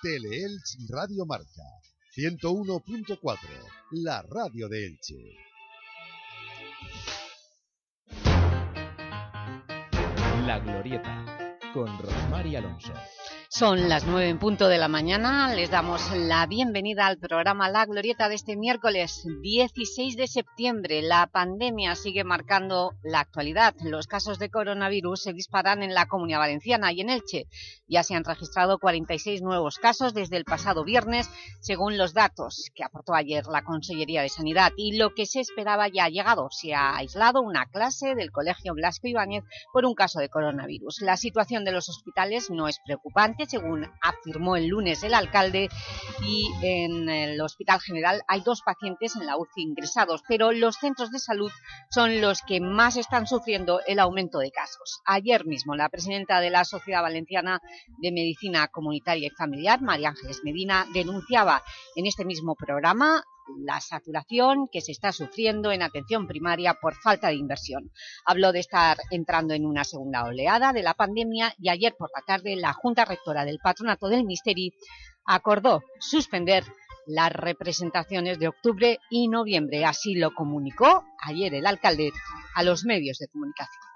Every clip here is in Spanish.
Teleelch Radio Marca 101.4, la radio de Elche. La Glorieta, con Rosmar Alonso. Son las nueve en punto de la mañana, les damos la bienvenida al programa La Glorieta de este miércoles 16 de septiembre. La pandemia sigue marcando la actualidad. Los casos de coronavirus se disparan en la Comunidad Valenciana y en Elche. Ya se han registrado 46 nuevos casos desde el pasado viernes, según los datos que aportó ayer la Consellería de Sanidad. Y lo que se esperaba ya ha llegado. Se ha aislado una clase del Colegio Blasco Ibáñez por un caso de coronavirus. La situación de los hospitales no es preocupante según afirmó el lunes el alcalde, y en el Hospital General hay dos pacientes en la UCI ingresados, pero los centros de salud son los que más están sufriendo el aumento de casos. Ayer mismo la presidenta de la Sociedad Valenciana de Medicina Comunitaria y Familiar, María Ángeles Medina, denunciaba en este mismo programa la saturación que se está sufriendo en atención primaria por falta de inversión. Habló de estar entrando en una segunda oleada de la pandemia y ayer por la tarde la Junta Rectora del Patronato del Misteri acordó suspender las representaciones de octubre y noviembre. Así lo comunicó ayer el alcalde a los medios de comunicación.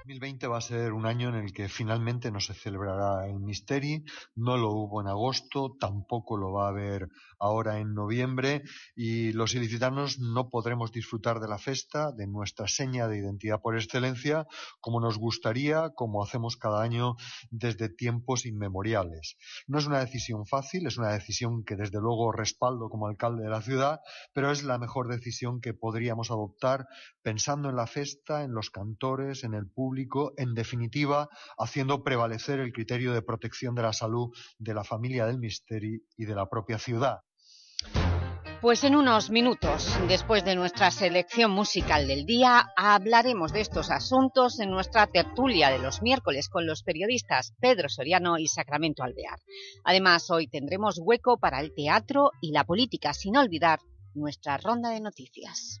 2020 va a ser un año en el que finalmente no se celebrará el Misteri, no lo hubo en agosto, tampoco lo va a haber ahora en noviembre y los ilicitanos no podremos disfrutar de la festa, de nuestra seña de identidad por excelencia, como nos gustaría, como hacemos cada año desde tiempos inmemoriales. No es una decisión fácil, es una decisión que desde luego respaldo como alcalde de la ciudad, pero es la mejor decisión que podríamos adoptar pensando en la festa, en los cantores, en el público, en definitiva, haciendo prevalecer el criterio de protección de la salud de la familia del Misteri y de la propia ciudad. Pues en unos minutos, después de nuestra selección musical del día, hablaremos de estos asuntos en nuestra tertulia de los miércoles con los periodistas Pedro Soriano y Sacramento Alvear. Además, hoy tendremos hueco para el teatro y la política, sin olvidar nuestra ronda de noticias.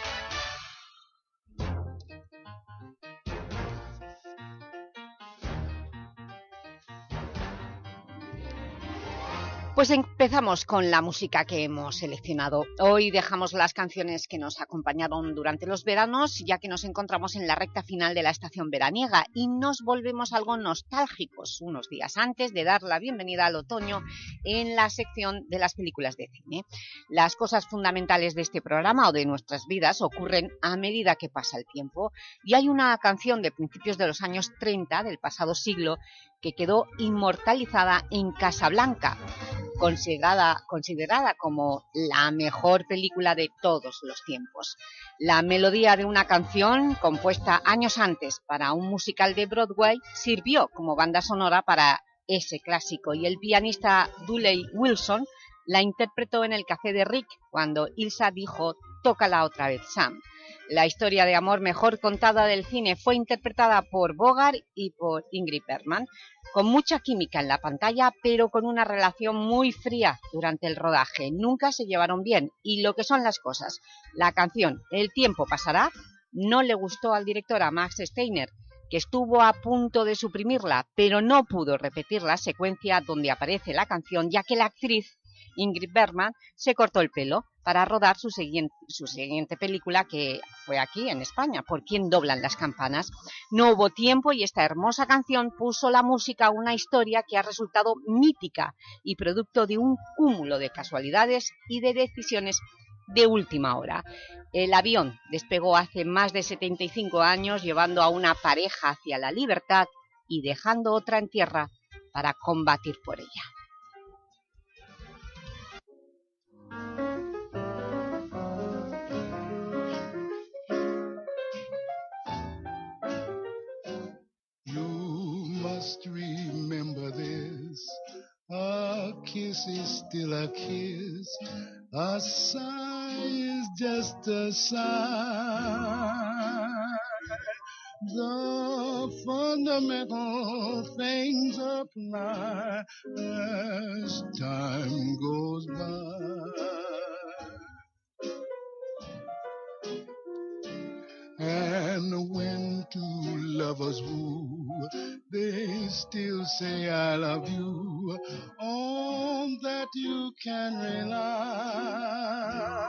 Pues empezamos con la música que hemos seleccionado. Hoy dejamos las canciones que nos acompañaron durante los veranos, ya que nos encontramos en la recta final de la estación veraniega y nos volvemos algo nostálgicos unos días antes de dar la bienvenida al otoño en la sección de las películas de cine. Las cosas fundamentales de este programa o de nuestras vidas ocurren a medida que pasa el tiempo y hay una canción de principios de los años 30 del pasado siglo que quedó inmortalizada en Casablanca, considerada, considerada como la mejor película de todos los tiempos. La melodía de una canción compuesta años antes para un musical de Broadway sirvió como banda sonora para ese clásico y el pianista Dooley Wilson la interpretó en el Café de Rick cuando Ilsa dijo «Tócala otra vez, Sam». La historia de amor mejor contada del cine fue interpretada por Bogart y por Ingrid Bergman, con mucha química en la pantalla, pero con una relación muy fría durante el rodaje. Nunca se llevaron bien, y lo que son las cosas. La canción El tiempo pasará no le gustó al director, a Max Steiner, que estuvo a punto de suprimirla, pero no pudo repetir la secuencia donde aparece la canción, ya que la actriz Ingrid Bergman se cortó el pelo para rodar su siguiente, su siguiente película que fue aquí en España, Por quién doblan las campanas. No hubo tiempo y esta hermosa canción puso la música a una historia que ha resultado mítica y producto de un cúmulo de casualidades y de decisiones de última hora. El avión despegó hace más de 75 años llevando a una pareja hacia la libertad y dejando otra en tierra para combatir por ella. Remember this. A kiss is still a kiss. A sigh is just a sigh. The fundamental things apply as time goes by. And when two lovers woo, they still say I love you. On that you can rely.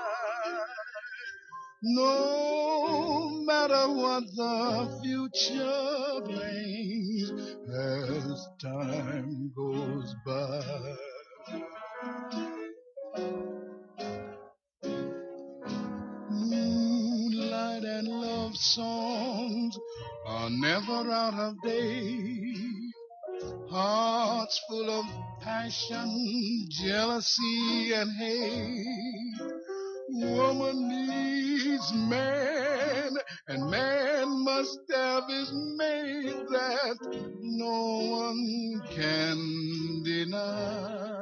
No matter what the future brings as time goes by. Moonlight and love songs are never out of date. Hearts full of passion, jealousy, and hate. Woman needs man, and man must have his mate that no one can deny.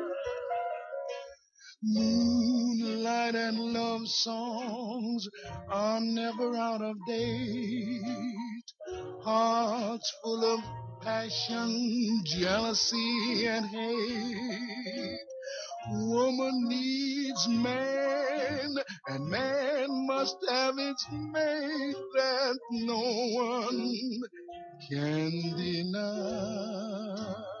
Moonlight and love songs are never out of date. Hearts full of passion, jealousy, and hate. Woman needs man, and man must have its mate that no one can deny.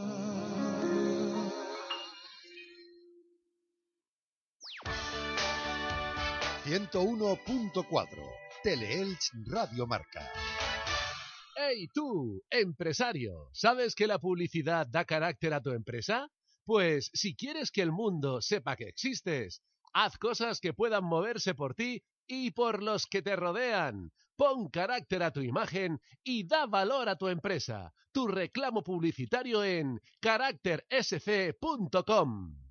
...101.4... Teleelch Radio Marca. ¡Hey tú, empresario! ¿Sabes que la publicidad da carácter a tu empresa? Pues si quieres que el mundo sepa que existes, haz cosas que puedan moverse por ti y por los que te rodean. Pon carácter a tu imagen y da valor a tu empresa. Tu reclamo publicitario en caráctersc.com.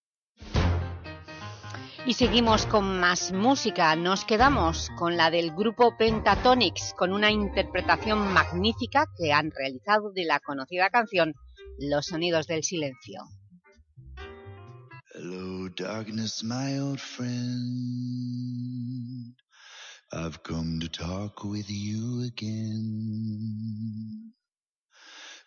Y seguimos con más música. Nos quedamos con la del grupo Pentatonix, con una interpretación magnífica que han realizado de la conocida canción Los sonidos del silencio. Hello, darkness, my old friend. I've come to talk with you again.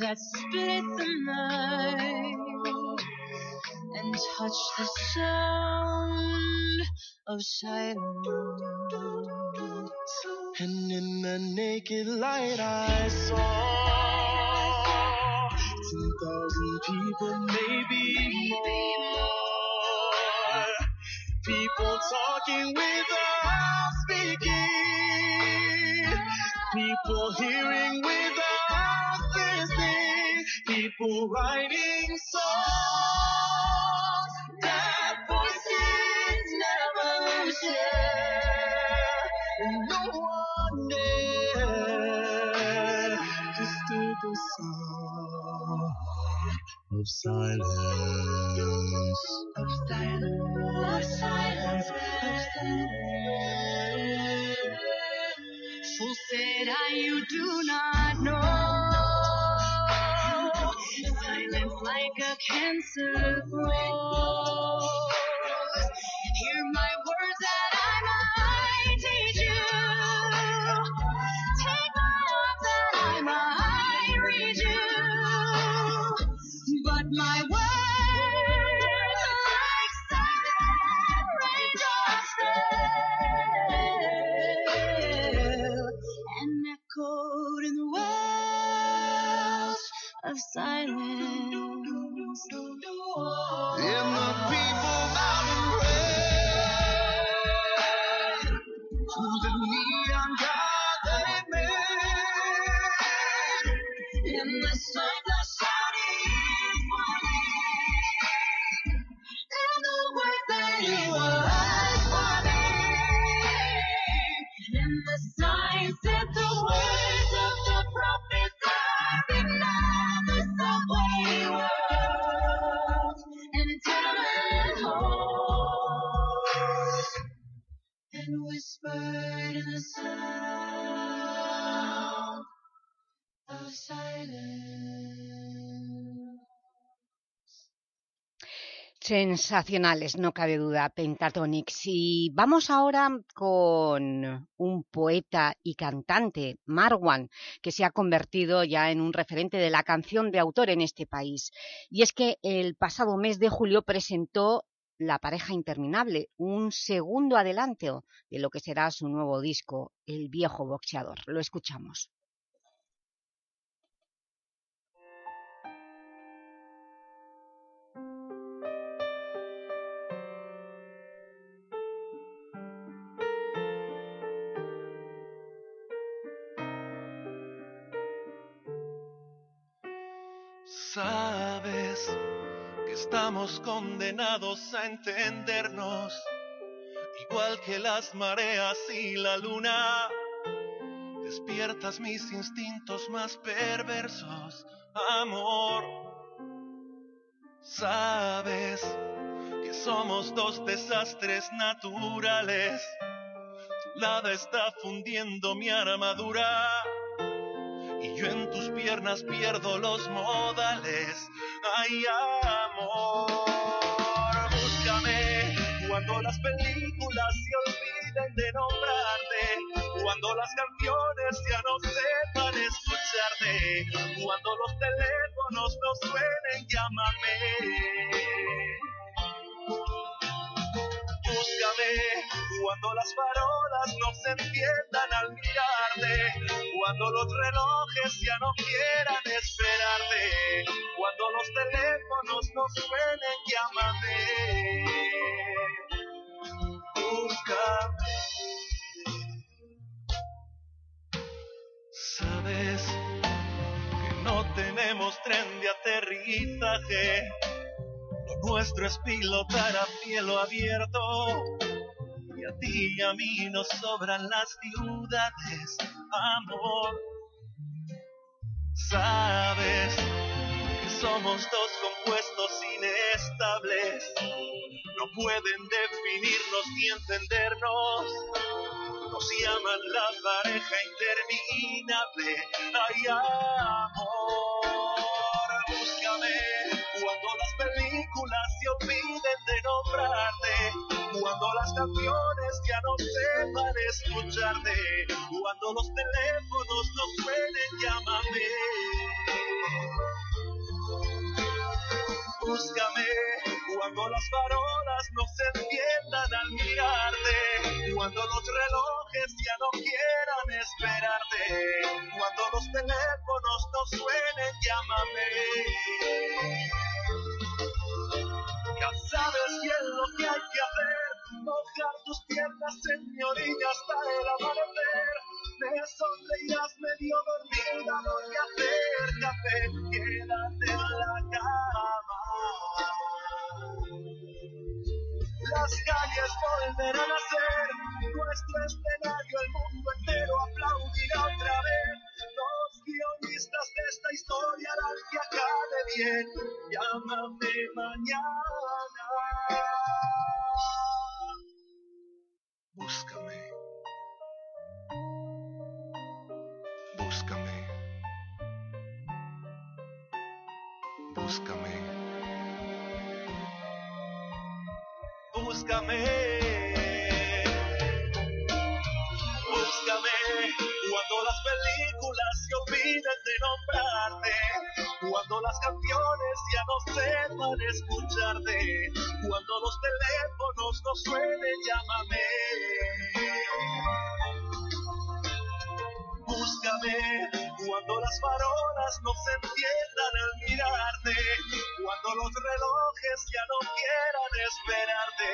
that split the night and touched the sound of silence. And in the naked light I saw 10,000 people, maybe more. People talking without speaking. People hearing without. People writing songs that voices never share. And no one dare disturb the song of silence. Of silence. Of silence. Of silence. Who said I you do not like a cancer grows. Sensacionales, no cabe duda, Pentatonix. Y vamos ahora con un poeta y cantante, Marwan, que se ha convertido ya en un referente de la canción de autor en este país. Y es que el pasado mes de julio presentó La pareja interminable, un segundo adelanto de lo que será su nuevo disco, El viejo boxeador. Lo escuchamos. Sabes que estamos condenados a entendernos, igual que las mareas y la luna. Despiertas mis instintos más perversos, amor. Sabes que somos dos desastres naturales. Tu lada está fundiendo mi armadura yo en tus piernas pierdo los modales. Ay, amor, búscame cuando las películas se olviden de nombrarte, cuando las canciones ya no sepan escucharte, cuando los teléfonos no suenen, llámame. Búscame cuando las farolas no se entiendan al mirarte, cuando los relojes ya no quieran esperarte, cuando los teléfonos no suenen, llámame. Búscame. Sabes que no tenemos tren de aterrizaje. Lo nuestro es pilotar a cielo abierto. A ti y a mí nos sobran las ciudades, amor. Sabes que somos dos compuestos inestables. No pueden definirnos ni entendernos. Nos llaman la pareja interminable. Ay, amor, búscame cuando las películas se olviden de nombrarte, cuando las canciones ya no sepan escucharte, cuando los teléfonos no suenen, llámame. Búscame cuando las farolas no se entiendan al mirarte, cuando los relojes ya no quieran esperarte, cuando los teléfonos no suenen, llámame. canas en hasta el amanecer. Me sonreirás medio dormida, voy a hacer café, quédate en la cama. Las calles volverán a ser nuestro escenario, el mundo entero aplaudirá otra vez. Los guionistas de esta historia harán que acabe bien. Llámame Búscame. Búscame. Búscame cuando las películas se olviden de nombrarte, cuando las canciones ya no sepan escucharte, cuando los teléfonos no suenen, llámame. Búscame cuando las farolas no se enciendan al mirarte, cuando los relojes ya no quieran esperarte,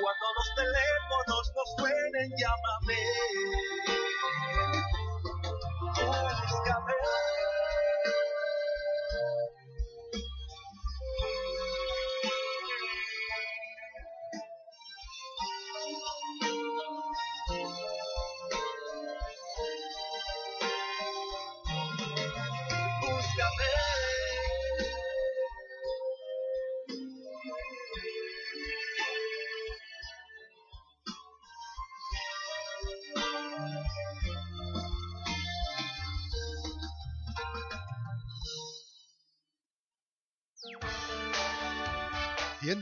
cuando los teléfonos no suenen, llámame. Búscame.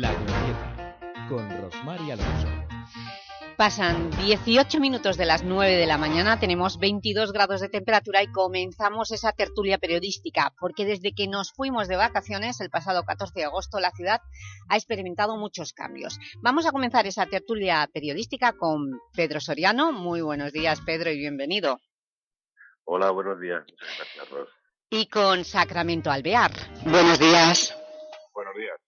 La Glorieta, con Rosmar y Alonso. Pasan 18 minutos de las 9 de la mañana, tenemos 22 grados de temperatura y comenzamos esa tertulia periodística, porque desde que nos fuimos de vacaciones el pasado 14 de agosto la ciudad ha experimentado muchos cambios. Vamos a comenzar esa tertulia periodística con Pedro Soriano. Muy buenos días, Pedro, y bienvenido. Hola, buenos días. Muchas gracias, Ros. Y con Sacramento Alvear. Buenos días. Buenos días.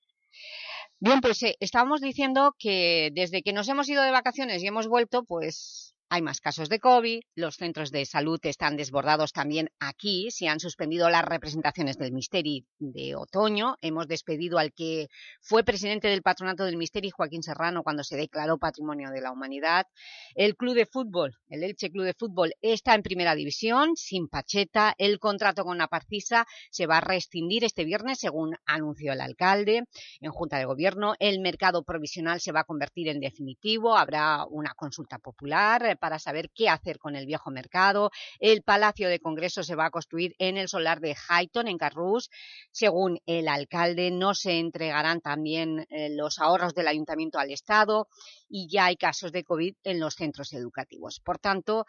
Bien, pues eh, estábamos diciendo que desde que nos hemos ido de vacaciones y hemos vuelto, pues hay más casos de COVID, los centros de salud están desbordados también aquí, se han suspendido las representaciones del Misteri de otoño, hemos despedido al que fue presidente del patronato del Misteri, Joaquín Serrano, cuando se declaró Patrimonio de la Humanidad. El club de fútbol, el Elche Club de Fútbol, está en primera división, sin Pacheta, el contrato con Aparcisa se va a rescindir este viernes, según anunció el alcalde. En Junta de Gobierno, el mercado provisional se va a convertir en definitivo, habrá una consulta popular para saber qué hacer con el viejo mercado. El Palacio de Congreso se va a construir en el solar de Highton, en Carrús. Según el alcalde, no se entregarán también eh, los ahorros del Ayuntamiento al Estado y ya hay casos de COVID en los centros educativos. Por tanto,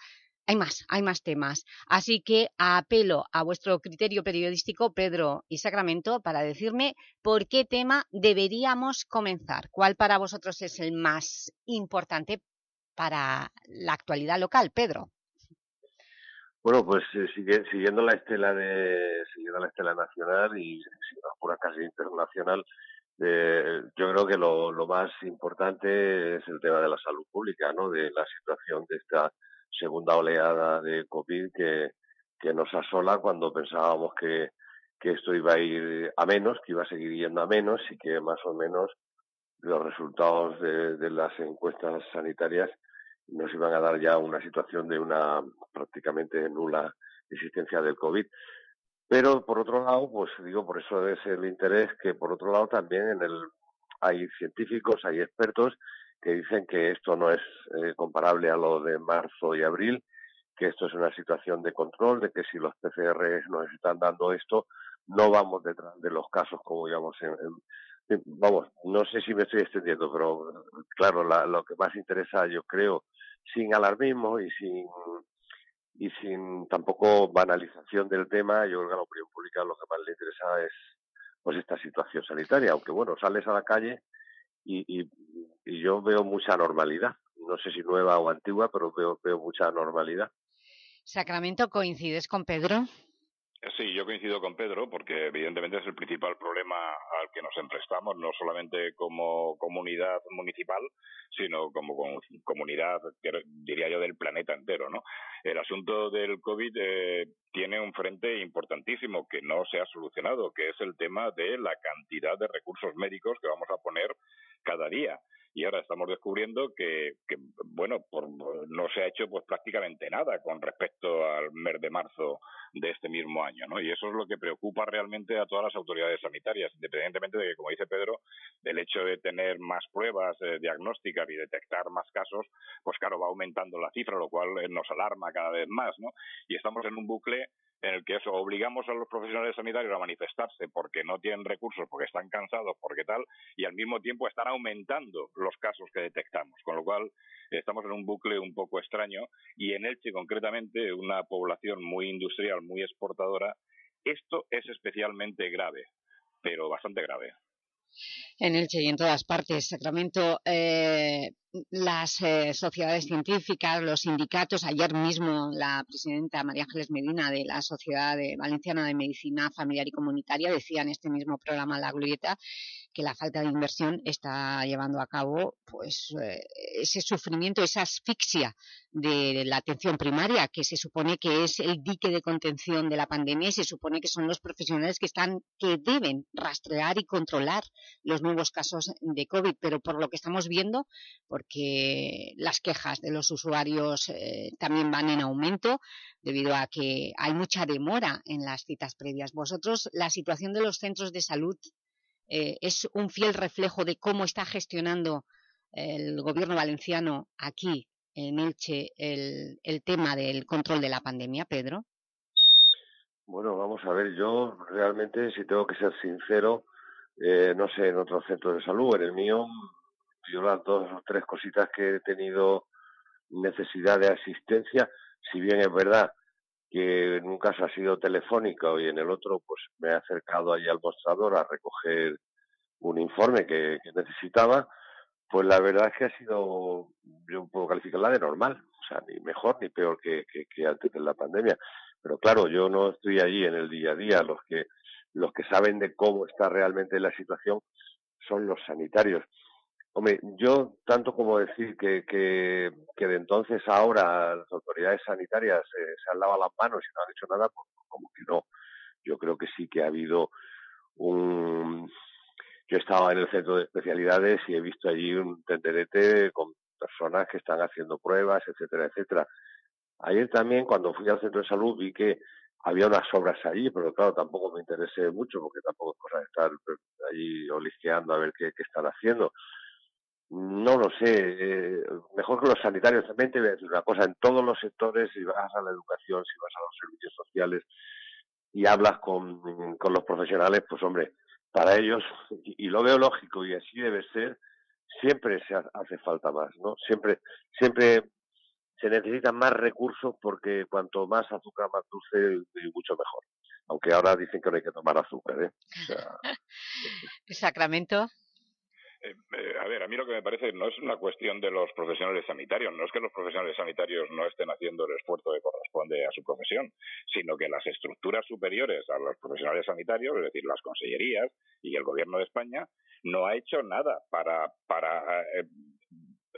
hay más, hay más temas. Así que apelo a vuestro criterio periodístico, Pedro y Sacramento, para decirme por qué tema deberíamos comenzar. ¿Cuál para vosotros es el más importante para la actualidad local, Pedro? Bueno, pues eh, siguiendo la estela de siguiendo la estela nacional y si casi internacional, eh, yo creo que lo, más importante es el tema de la salud pública, ¿no? De la situación de esta segunda oleada de COVID que, que nos asola cuando pensábamos que, que esto iba a ir a menos, que iba a seguir yendo a menos y que más o menos los resultados de, de las encuestas sanitarias nos iban a dar ya una situación de una prácticamente nula existencia del COVID. Pero por otro lado, pues digo, por eso es el interés que por otro lado también en el hay científicos, hay expertos que dicen que esto no es eh, comparable a lo de marzo y abril, que esto es una situación de control, de que si los PCR nos están dando esto, no vamos detrás de los casos como digamos en, vamos, no sé si me estoy extendiendo, pero claro, la- lo que más interesa, yo creo, sin alarmismo y sin y sin tampoco banalización del tema, yo creo que a la opinión pública lo que más le interesa es pues esta situación sanitaria, aunque bueno, sales a la calle y, y, y yo veo mucha normalidad, no sé si nueva o antigua, pero veo, veo mucha normalidad. Sacramento, ¿coincides con Pedro? Sí, yo coincido con Pedro porque evidentemente es el principal problema al que nos enfrentamos, no solamente como comunidad municipal, sino como comunidad, diría yo, del planeta entero, ¿no? El asunto del COVID eh, tiene un frente importantísimo que no se ha solucionado, que es el tema de la cantidad de recursos médicos que vamos a poner cada día. Y ahora estamos descubriendo que, que, bueno, por- no se ha hecho pues prácticamente nada con respecto al mes de marzo de este mismo año, ¿no? Y eso es lo que preocupa realmente a todas las autoridades sanitarias, independientemente de que, como dice Pedro, del hecho de tener más pruebas eh, diagnósticas y detectar más casos, pues claro, va aumentando la cifra, lo cual eh, nos alarma cada vez más, ¿no? Y estamos en un bucle en el que eso obligamos a los profesionales sanitarios a manifestarse porque no tienen recursos, porque están cansados, porque tal, y al mismo tiempo están aumentando los casos que detectamos, con lo cual estamos en un bucle un poco extraño y en Elche concretamente, una población muy industrial, muy exportadora, esto es especialmente grave, pero bastante grave. En Elche y en todas partes, Sacramento, eh, las eh, sociedades científicas, los sindicatos, ayer mismo la presidenta María Ángeles Medina de la Sociedad Valenciana de Medicina Familiar y Comunitaria decía en este mismo programa La Glorieta que la falta de inversión está llevando a cabo pues eh, ese sufrimiento, esa asfixia de la atención primaria, que se supone que es el dique de contención de la pandemia y se supone que son los profesionales que están que deben rastrear y controlar los nuevos casos de COVID, pero por lo que estamos viendo, porque las quejas de los usuarios eh, también van en aumento debido a que hay mucha demora en las citas previas. Vosotros, la situación de los centros de salud eh, es un fiel reflejo de cómo está gestionando el gobierno valenciano aquí en Elche el, el tema del control de la pandemia, Pedro. Bueno, vamos a ver, yo realmente, si tengo que ser sincero, eh, no sé, en otros centros de salud, en el mío, yo las dos o tres cositas que he tenido necesidad de asistencia, si bien es verdad que en un caso ha sido telefónico y en el otro pues me he acercado allí al mostrador a recoger un informe que, que necesitaba, pues la verdad es que ha sido, yo puedo calificarla de normal, o sea, ni mejor ni peor que, que, que antes de la pandemia. Pero claro, yo no estoy allí en el día a día, los que, los que saben de cómo está realmente la situación son los sanitarios. Hombre, yo tanto como decir que, que, que de entonces a ahora las autoridades sanitarias eh, se han lavado las manos y no han hecho nada, pues como que no. Yo creo que sí que ha habido un... Yo estaba en el centro de especialidades y he visto allí un tenderete con personas que están haciendo pruebas, etcétera, etcétera. Ayer también, cuando fui al centro de salud, vi que había unas obras allí, pero claro, tampoco me interesé mucho porque tampoco es cosa de estar allí olisqueando a ver qué están haciendo. No lo sé, eh, mejor que los sanitarios. También te voy a decir una cosa, en todos los sectores, si vas a la educación, si vas a los servicios sociales y hablas con, con los profesionales, pues hombre, para ellos, y, lo veo lógico y así debe ser, siempre se ha- hace falta más, ¿no? Siempre, siempre se necesitan más recursos porque cuanto más azúcar, más dulce, mucho mejor. Aunque ahora dicen que no hay que tomar azúcar, ¿eh? Sea, Sacramento. Eh, eh, a ver, a mí lo que me parece no es una cuestión de los profesionales sanitarios, no es que los profesionales sanitarios no estén haciendo el esfuerzo que corresponde a su profesión, sino que las estructuras superiores a los profesionales sanitarios, es decir, las consellerías y el gobierno de España, no ha hecho nada para, para eh,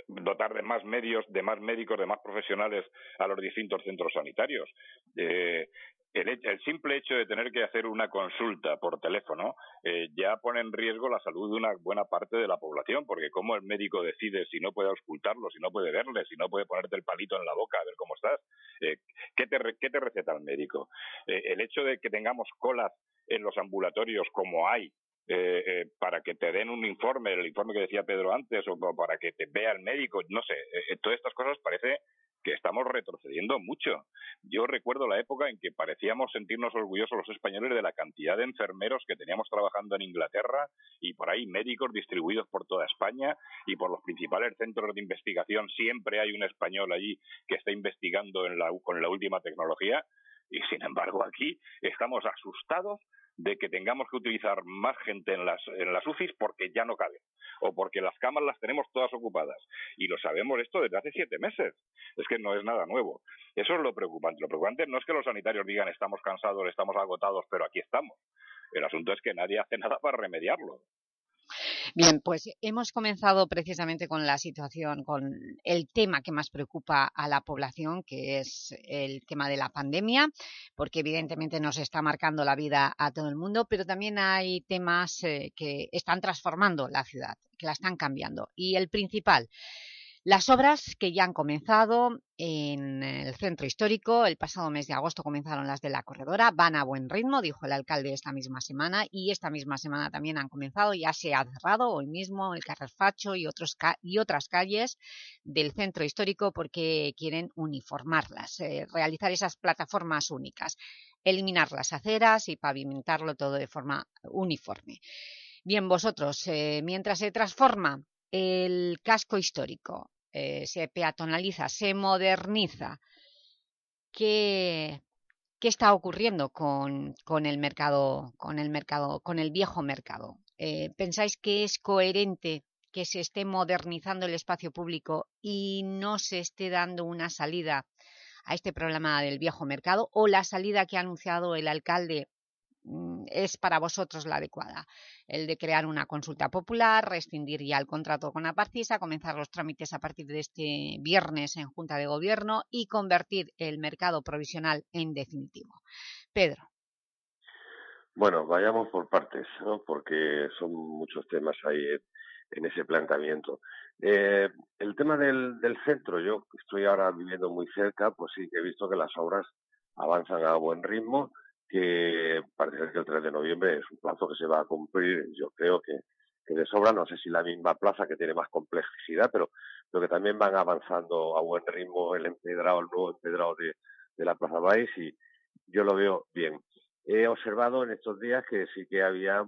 dotar de más medios, de más médicos, de más profesionales a los distintos centros sanitarios. Eh, el, el simple hecho de tener que hacer una consulta por teléfono eh, ya pone en riesgo la salud de una buena parte de la población, porque cómo el médico decide si no puede auscultarlo, si no puede verle, si no puede ponerte el palito en la boca a ver cómo estás. Eh, ¿qué, te, ¿Qué te receta el médico? Eh, el hecho de que tengamos colas en los ambulatorios como hay eh, eh, para que te den un informe, el informe que decía Pedro antes, o pa- para que te vea el médico, no sé, eh, eh, todas estas cosas parece que estamos retrocediendo mucho. Yo recuerdo la época en que parecíamos sentirnos orgullosos los españoles de la cantidad de enfermeros que teníamos trabajando en Inglaterra y por ahí médicos distribuidos por toda España y por los principales centros de investigación. Siempre hay un español allí que está investigando en la, con la última tecnología y sin embargo aquí estamos asustados de que tengamos que utilizar más gente en las, en las UCIs porque ya no cabe o porque las camas las tenemos todas ocupadas. Y lo sabemos esto desde hace siete meses. Es que no es nada nuevo. Eso es lo preocupante. Lo preocupante no es que los sanitarios digan estamos cansados, estamos agotados, pero aquí estamos. El asunto es que nadie hace nada para remediarlo. Bien, pues hemos comenzado precisamente con la situación, con el tema que más preocupa a la población, que es el tema de la pandemia, porque evidentemente nos está marcando la vida a todo el mundo, pero también hay temas eh, que están transformando la ciudad, que la están cambiando. Y el principal, las obras que ya han comenzado en el centro histórico, el pasado mes de agosto comenzaron las de la corredora, van a buen ritmo, dijo el alcalde esta misma semana, y esta misma semana también han comenzado, ya se ha cerrado hoy mismo el Carrefacho y, otros y otras calles del centro histórico porque quieren uniformarlas, eh, realizar esas plataformas únicas, eliminar las aceras y pavimentarlo todo de forma uniforme. Bien, vosotros, eh, mientras se transforma el casco histórico, eh, se peatonaliza, se moderniza. ¿Qué, qué está ocurriendo con, con, el mercado, con el mercado, con el viejo mercado? Eh, ¿Pensáis que es coherente que se esté modernizando el espacio público y no se esté dando una salida a este problema del viejo mercado o la salida que ha anunciado el alcalde es para vosotros la adecuada? el de crear una consulta popular, rescindir ya el contrato con Aparcisa, comenzar los trámites a partir de este viernes en Junta de Gobierno y convertir el mercado provisional en definitivo. Pedro. Bueno, vayamos por partes, ¿no? porque son muchos temas ahí en ese planteamiento. Eh, el tema del, del centro, yo estoy ahora viviendo muy cerca, pues sí que he visto que las obras avanzan a buen ritmo que parece que el 3 de noviembre es un plazo que se va a cumplir, yo creo que, que de sobra, no sé si la misma plaza que tiene más complejidad, pero, pero que también van avanzando a buen ritmo el empedrado, el nuevo empedrado de, de la Plaza Baix y yo lo veo bien. He observado en estos días que sí que había,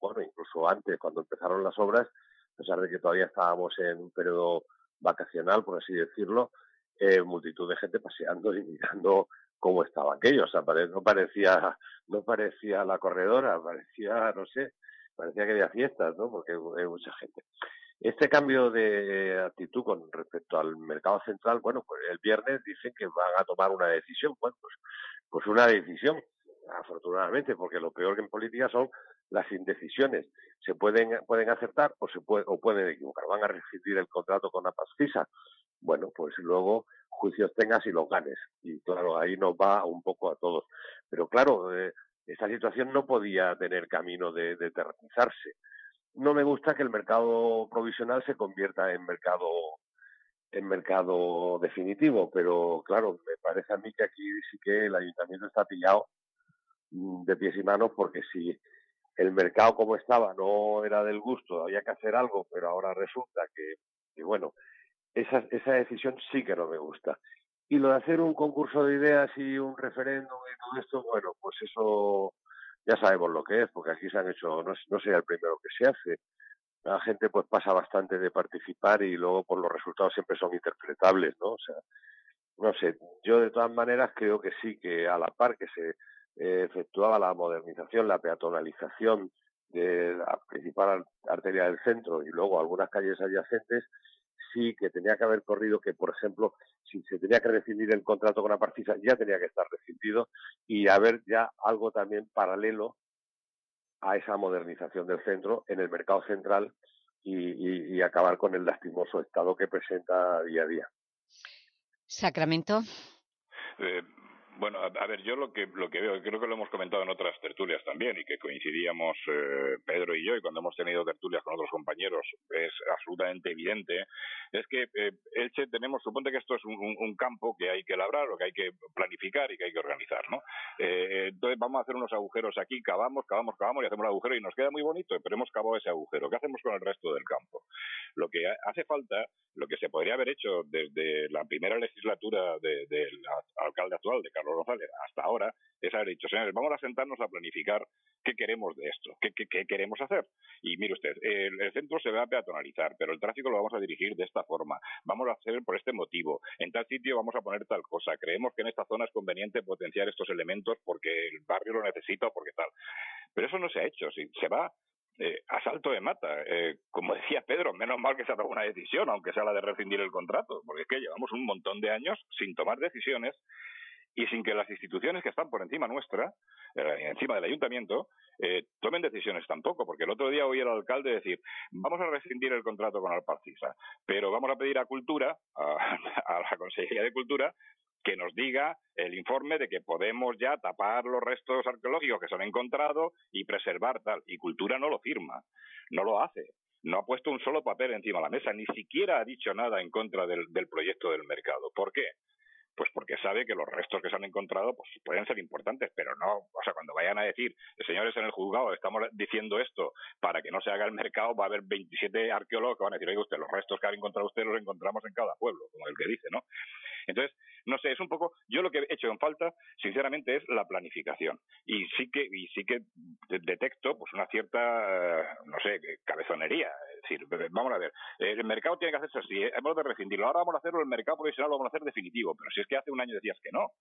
bueno, incluso antes, cuando empezaron las obras, a pesar de que todavía estábamos en un periodo vacacional, por así decirlo, eh, multitud de gente paseando y mirando cómo estaba aquello. O sea, no parecía, no parecía la corredora, parecía, no sé, parecía que había fiestas, ¿no? Porque hay mucha gente. Este cambio de actitud con respecto al mercado central, bueno, pues el viernes dicen que van a tomar una decisión. Bueno, pues, pues una decisión, afortunadamente, porque lo peor que en política son las indecisiones. Se pueden, pueden aceptar o se puede, o pueden equivocar. Van a rescindir el contrato con Apasfisa. Bueno, pues luego juicios tengas y los ganes. Y claro, ahí nos va un poco a todos. Pero claro, eh, esta situación no podía tener camino de, de eternizarse. No me gusta que el mercado provisional se convierta en mercado en mercado definitivo, pero claro, me parece a mí que aquí sí que el ayuntamiento está pillado mm, de pies y manos porque si el mercado como estaba no era del gusto, había que hacer algo, pero ahora resulta que, que bueno, esa, esa decisión sí que no me gusta. Y lo de hacer un concurso de ideas y un referéndum y todo esto, bueno, pues eso ya sabemos lo que es, porque aquí se han hecho, no, no sería el primero que se hace. La gente pues pasa bastante de participar y luego por los resultados siempre son interpretables, ¿no? O sea, no sé, yo de todas maneras creo que sí, que a la par que se eh, efectuaba la modernización, la peatonalización de la principal arteria del centro y luego algunas calles adyacentes, sí que tenía que haber corrido que, por ejemplo, si se tenía que rescindir el contrato con la partida, ya tenía que estar rescindido y haber ya algo también paralelo a esa modernización del centro en el mercado central y, y, y acabar con el lastimoso estado que presenta día a día. Sacramento. Eh, bueno, a, ver, yo lo que lo que veo, creo que lo hemos comentado en otras tertulias también y que coincidíamos eh, Pedro y yo y cuando hemos tenido tertulias con otros compañeros es absolutamente evidente es que eh, tenemos, suponte que esto es un, campo que hay que labrar o que hay que planificar y que hay que organizar, ¿no? Eh, entonces vamos a hacer unos agujeros aquí, cavamos, cavamos, cavamos y hacemos el agujero y nos queda muy bonito, pero hemos cavado ese agujero. ¿Qué hacemos con el resto del campo? Lo que ha- hace falta, lo que se podría haber hecho desde la primera legislatura de- del alcalde actual, de Carlos Hasta ahora, es haber dicho, señores, vamos a sentarnos a planificar qué queremos de esto, qué, qué- qué queremos hacer. Y mire usted, el, centro se va a peatonalizar, pero el tráfico lo vamos a dirigir de esta forma, vamos a hacer por este motivo, en tal sitio vamos a poner tal cosa, creemos que en esta zona es conveniente potenciar estos elementos porque el barrio lo necesita o porque tal. Pero eso no se ha hecho, si se va eh, a salto de mata. Eh, como decía Pedro, menos mal que se ha tomado una decisión, aunque sea la de rescindir el contrato, porque es que llevamos un montón de años sin tomar decisiones y sin que las instituciones que están por encima nuestra, eh, encima del ayuntamiento, eh, tomen decisiones tampoco, porque el otro día oí al alcalde decir, vamos a rescindir el contrato con Alparcisa, pero vamos a pedir a Cultura, a, la Consejería de Cultura, que nos diga el informe de que podemos ya tapar los restos arqueológicos que se han encontrado y preservar tal. Y Cultura no lo firma, no lo hace. No ha puesto un solo papel encima de la mesa, ni siquiera ha dicho nada en contra del, del proyecto del mercado. ¿Por qué? Pues porque sabe que los restos que se han encontrado pues pueden ser importantes, pero no, o sea, cuando vayan a decir, señores en el juzgado, estamos diciendo esto para que no se haga el mercado, va a haber 27 arqueólogos que van a decir, oiga usted, los restos que han encontrado usted los encontramos en cada pueblo, como el que dice, ¿no? Entonces, no sé, es un poco, yo lo que he hecho en falta, sinceramente, es la planificación. Y sí que, y sí que de- detecto, pues una cierta, no sé, cabezonería. Decir, vamos a ver, eh, el mercado tiene que hacerse así, eh, hemos de rescindirlo. Ahora vamos a hacerlo, el mercado provisional lo vamos a hacer definitivo. Pero si es que hace un año decías que no.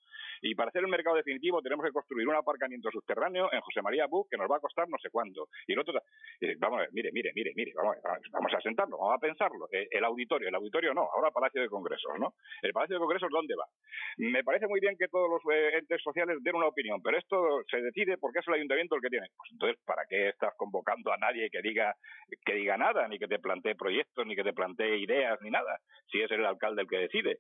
Y para hacer el mercado definitivo tenemos que construir un aparcamiento subterráneo en José María Buc que nos va a costar no sé cuánto. Y el otro, eh, vamos a ver, mire, mire, mire, mire, vamos vamos a sentarlo, vamos a pensarlo. El auditorio, el auditorio no, ahora Palacio de Congresos, ¿no? El Palacio de Congresos, ¿dónde va? Me parece muy bien que todos los entes sociales den una opinión, pero esto se decide porque es el ayuntamiento el que tiene. Pues entonces, ¿para qué estás convocando a nadie que diga que diga nada, ni que te plantee proyectos, ni que te plantee ideas, ni nada? Si es el alcalde el que decide.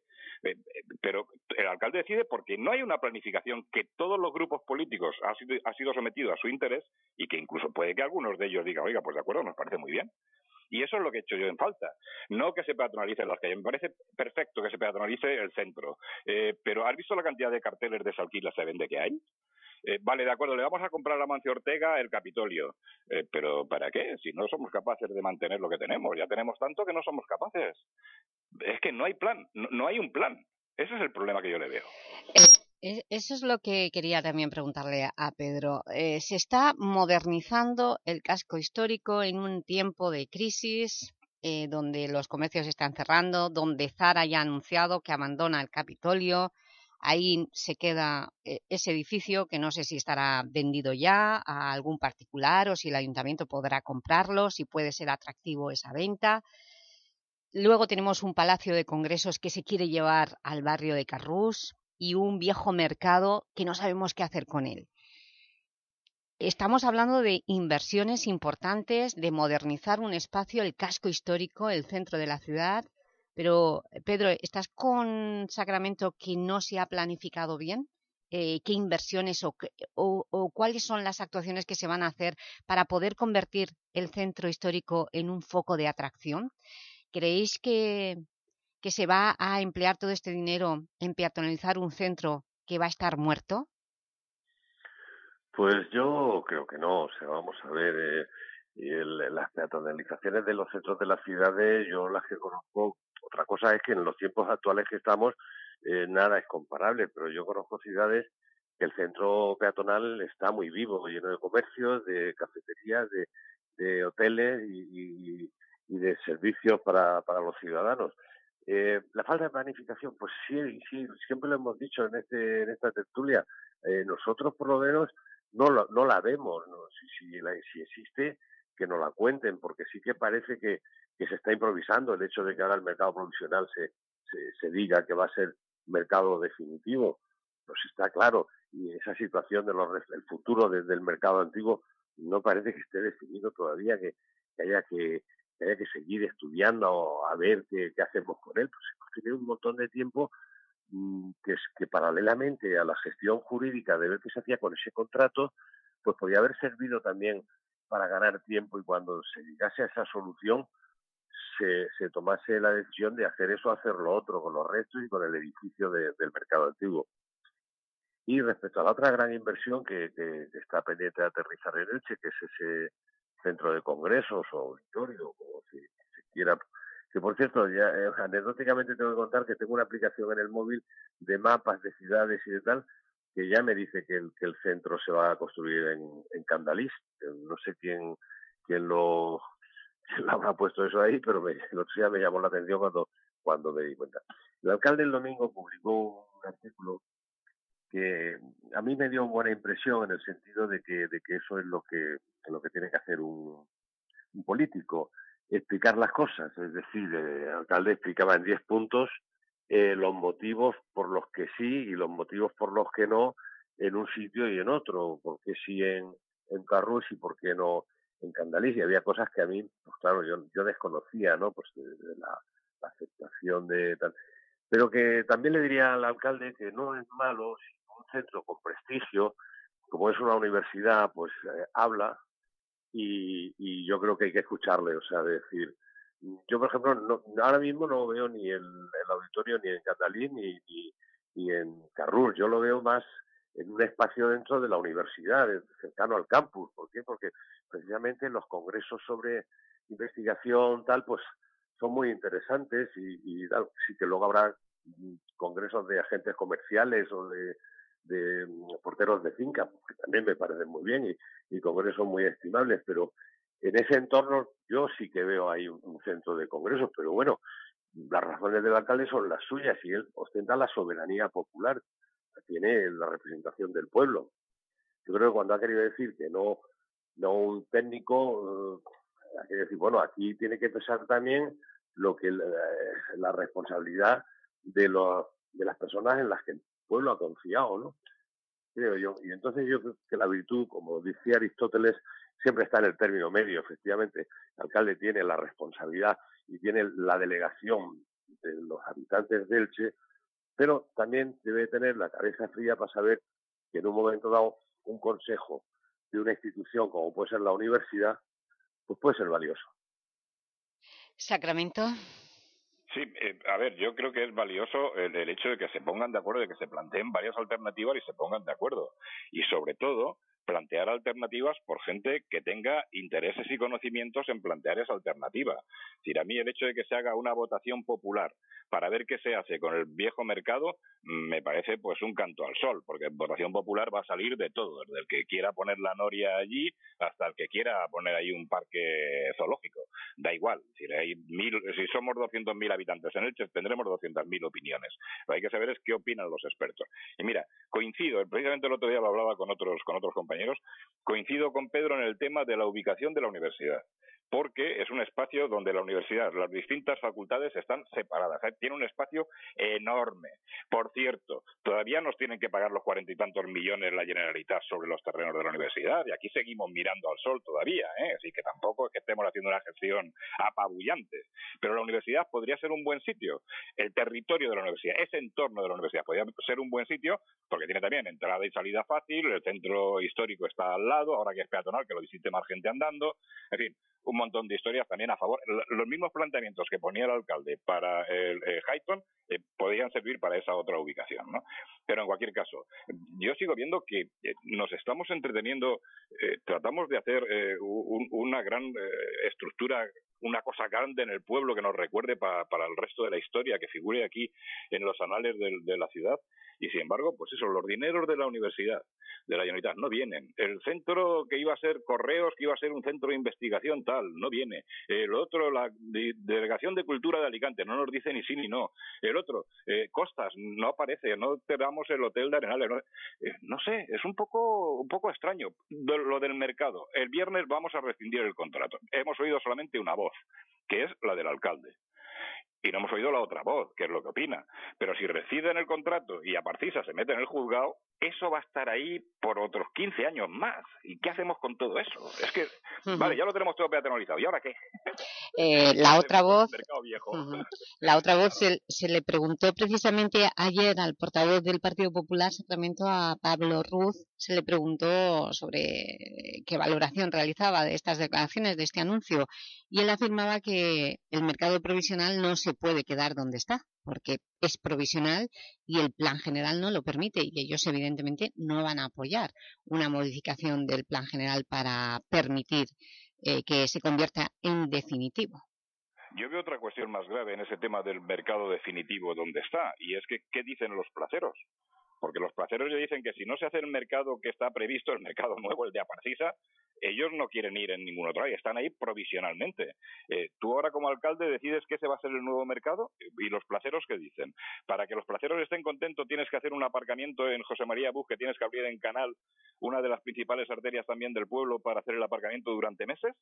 Eh, eh, pero el alcalde decide porque no hay una planificación que todos los grupos políticos ha sido, ha sido sometido a su interés y que incluso puede que algunos de ellos digan, oiga, pues de acuerdo, nos parece muy bien. Y eso es lo que he hecho yo en falta. No que se peatronalicen las calles. Me parece perfecto que se peatonalice el centro. Eh, pero ¿has visto la cantidad de carteles de Salquila se vende que hay? Eh, vale, de acuerdo, le vamos a comprar a Mancio Ortega el Capitolio. Eh, pero ¿para qué? Si no somos capaces de mantener lo que tenemos. Ya tenemos tanto que no somos capaces. Es que no hay plan. No, no hay un plan. Ese es el problema que yo le veo. E- Eso es lo que quería también preguntarle a Pedro. Eh, se está modernizando el casco histórico en un tiempo de crisis, eh, donde los comercios están cerrando, donde Zara ya ha anunciado que abandona el Capitolio. Ahí se queda eh, ese edificio que no sé si estará vendido ya a algún particular o si el ayuntamiento podrá comprarlo, si puede ser atractivo esa venta. Luego tenemos un palacio de congresos que se quiere llevar al barrio de Carrús y un viejo mercado que no sabemos qué hacer con él. Estamos hablando de inversiones importantes, de modernizar un espacio, el casco histórico, el centro de la ciudad, pero Pedro, ¿estás con Sacramento que no se ha planificado bien? Eh, ¿Qué inversiones o, o- cuáles son las actuaciones que se van a hacer para poder convertir el centro histórico en un foco de atracción? ¿Creéis que, que se va a emplear todo este dinero en peatonalizar un centro que va a estar muerto? Pues yo creo que no, o sea, vamos a ver, eh, el- las peatonalizaciones de los centros de las ciudades, yo las que conozco, otra cosa es que en los tiempos actuales que estamos, eh, nada es comparable, pero yo conozco ciudades que el centro peatonal está muy vivo, lleno de comercios, de cafeterías, de, de hoteles y, y- de servicios para, para los ciudadanos. Eh, la falta de planificación, pues sí, sí, siempre lo hemos dicho en este en esta tertulia. Eh, nosotros por lo menos no lo- no la vemos, ¿no? Si, si, la- si existe que nos la cuenten, porque sí que parece que, que se está improvisando el hecho de que ahora el mercado provisional se, se, diga que va a ser mercado definitivo, pues está claro, y esa situación de los, res- el futuro desde el mercado antiguo no parece que esté definido todavía, que, haya que, haya que seguir estudiando a ver qué, hacemos con él. Pues hemos tenido un montón de tiempo mm, que, es, que paralelamente a la gestión jurídica de ver qué se hacía con ese contrato, pues podía haber servido también para ganar tiempo y cuando se llegase a esa solución se, se tomase la decisión de hacer eso, hacer lo otro, con los restos y con el edificio de- del mercado antiguo. Y respecto a la otra gran inversión que, que- está pendiente de aterrizar en Elche, que es ese centro de congresos o auditorio, como se, se quiera. Que por cierto, ya eh, anecdóticamente tengo que contar que tengo una aplicación en el móvil de mapas de ciudades y de tal, que ya me dice que el, que el centro se va a construir en, en Candalís. Eh, No sé quién, quién lo, quién lo habrá puesto eso ahí, pero me, el otro me llamó la atención cuando, cuando me di cuenta. El alcalde el domingo publicó un artículo que a mí me dio buena impresión en el sentido de que, de que eso es lo que, lo que tiene que hacer un, político, explicar las cosas. Es decir, el alcalde explicaba en 10 puntos eh, los motivos por los que sí y los motivos por los que no en un sitio y en otro, por qué sí en, en Carrús y por qué no en Candalís. Y había cosas que a mí, pues claro, yo, yo desconocía, ¿no? Pues de, la aceptación de tal. Pero que también le diría al alcalde que no es malo si un centro con prestigio, como es una universidad, pues eh, habla y, y yo creo que hay que escucharle, o sea, decir, yo por ejemplo, no, ahora mismo no veo ni el, el auditorio ni en Catalí ni, ni, ni en Carrús, yo lo veo más en un espacio dentro de la universidad, cercano al campus. ¿Por qué? Porque precisamente los congresos sobre investigación, tal, pues son muy interesantes y, y sí que luego habrá mm, congresos de agentes comerciales o de, de mm, porteros de finca, que también me parecen muy bien y, y congresos muy estimables, pero en ese entorno yo sí que veo ahí un, centro de congresos, pero bueno, las razones del alcalde son las suyas y él ostenta la soberanía popular, tiene la representación del pueblo. Yo creo que cuando ha querido decir que no, no un técnico, eh, ha querido decir, bueno, aquí tiene que pesar también lo que eh, la responsabilidad de, los, de las personas en las que el pueblo ha confiado, ¿no? Creo yo. Y entonces yo creo que la virtud, como decía Aristóteles, siempre está en el término medio, efectivamente. El alcalde tiene la responsabilidad y tiene la delegación de los habitantes de Elche, pero también debe tener la cabeza fría para saber que en un momento dado un consejo de una institución como puede ser la universidad, pues puede ser valioso. Sacramento. Sí, eh, a ver, yo creo que es valioso el, el hecho de que se pongan de acuerdo, de que se planteen varias alternativas y se pongan de acuerdo. Y sobre todo, plantear alternativas por gente que tenga intereses y conocimientos en plantear esa alternativa. Es decir, a mí el hecho de que se haga una votación popular para ver qué se hace con el viejo mercado mm, me parece pues un canto al sol, porque votación popular va a salir de todo, desde el que quiera poner la noria allí hasta el que quiera poner ahí un parque zoológico. Da igual, decir, hay mil, si somos 200.000 habitantes en Elche, tendremos 200.000 opiniones. Lo que hay que saber es qué opinan los expertos. Y mira, coincido, precisamente el otro día lo hablaba con otros, con otros compañeros, coincido con Pedro en el tema de la ubicación de la universidad porque es un espacio donde la universidad, las distintas facultades están separadas. ¿eh? Tiene un espacio enorme. Por cierto, todavía nos tienen que pagar los cuarenta y tantos millones la Generalitat sobre los terrenos de la universidad y aquí seguimos mirando al sol todavía, ¿eh? así que tampoco es que estemos haciendo una gestión apabullante. Pero la universidad podría ser un buen sitio. El territorio de la universidad, ese entorno de la universidad podría ser un buen sitio porque tiene también entrada y salida fácil, el centro histórico está al lado, ahora que es peatonal, que lo visite más gente andando, en fin, un montón de historias también a favor. Los mismos planteamientos que ponía el alcalde para el eh, Highton eh, podrían servir para esa otra ubicación, ¿no? Pero en cualquier caso, yo sigo viendo que eh, nos estamos entreteniendo, eh, tratamos de hacer eh, un- una gran eh, estructura una cosa grande en el pueblo que nos recuerde pa- para el resto de la historia, que figure aquí en los anales del- de la ciudad. Y sin embargo, pues eso, los dineros de la universidad, de la Generalitat, no vienen. El centro que iba a ser Correos, que iba a ser un centro de investigación tal, no viene. El otro, la Delegación de Cultura de Alicante, no nos dice ni sí ni no. El otro, eh, Costas, no aparece, no tenemos el Hotel de Arenales. No, eh, no sé, es un poco, un poco extraño. Lo del mercado. El viernes vamos a rescindir el contrato. Hemos oído solamente una voz, que es la del alcalde y no hemos oído la otra voz, que es lo que opina. Pero si resciden el contrato y a Parcisa se mete en el juzgado, eso va a estar ahí por otros 15 años más. ¿Y qué hacemos con todo eso? Es que, vale, ya lo tenemos todo peatonalizado. ¿Y ahora qué? Eh, la otra voz, la otra voz se, se le preguntó precisamente ayer al portavoz del Partido Popular, Sacramento, a Pablo Ruz, se le preguntó sobre qué valoración realizaba de estas declaraciones, de este anuncio, y él afirmaba que el mercado provisional no se puede quedar donde está, porque es provisional y el plan general no lo permite y ellos evidentemente no van a apoyar una modificación del plan general para permitir eh, que se convierta en definitivo. Yo veo otra cuestión más grave en ese tema del mercado definitivo donde está, y es que, ¿qué dicen los placeros? Porque los placeros ya dicen que si no se hace el mercado que está previsto, el mercado nuevo, el de Aparcisa, ellos no quieren ir en ningún otro, y están ahí provisionalmente. Eh, tú ahora como alcalde decides que ese va a ser el nuevo mercado, y los placeros qué dicen. Para que los placeros estén contentos tienes que hacer un aparcamiento en José María Bus, que tienes que abrir en Canal, una de las principales arterias también del pueblo, para hacer el aparcamiento durante meses.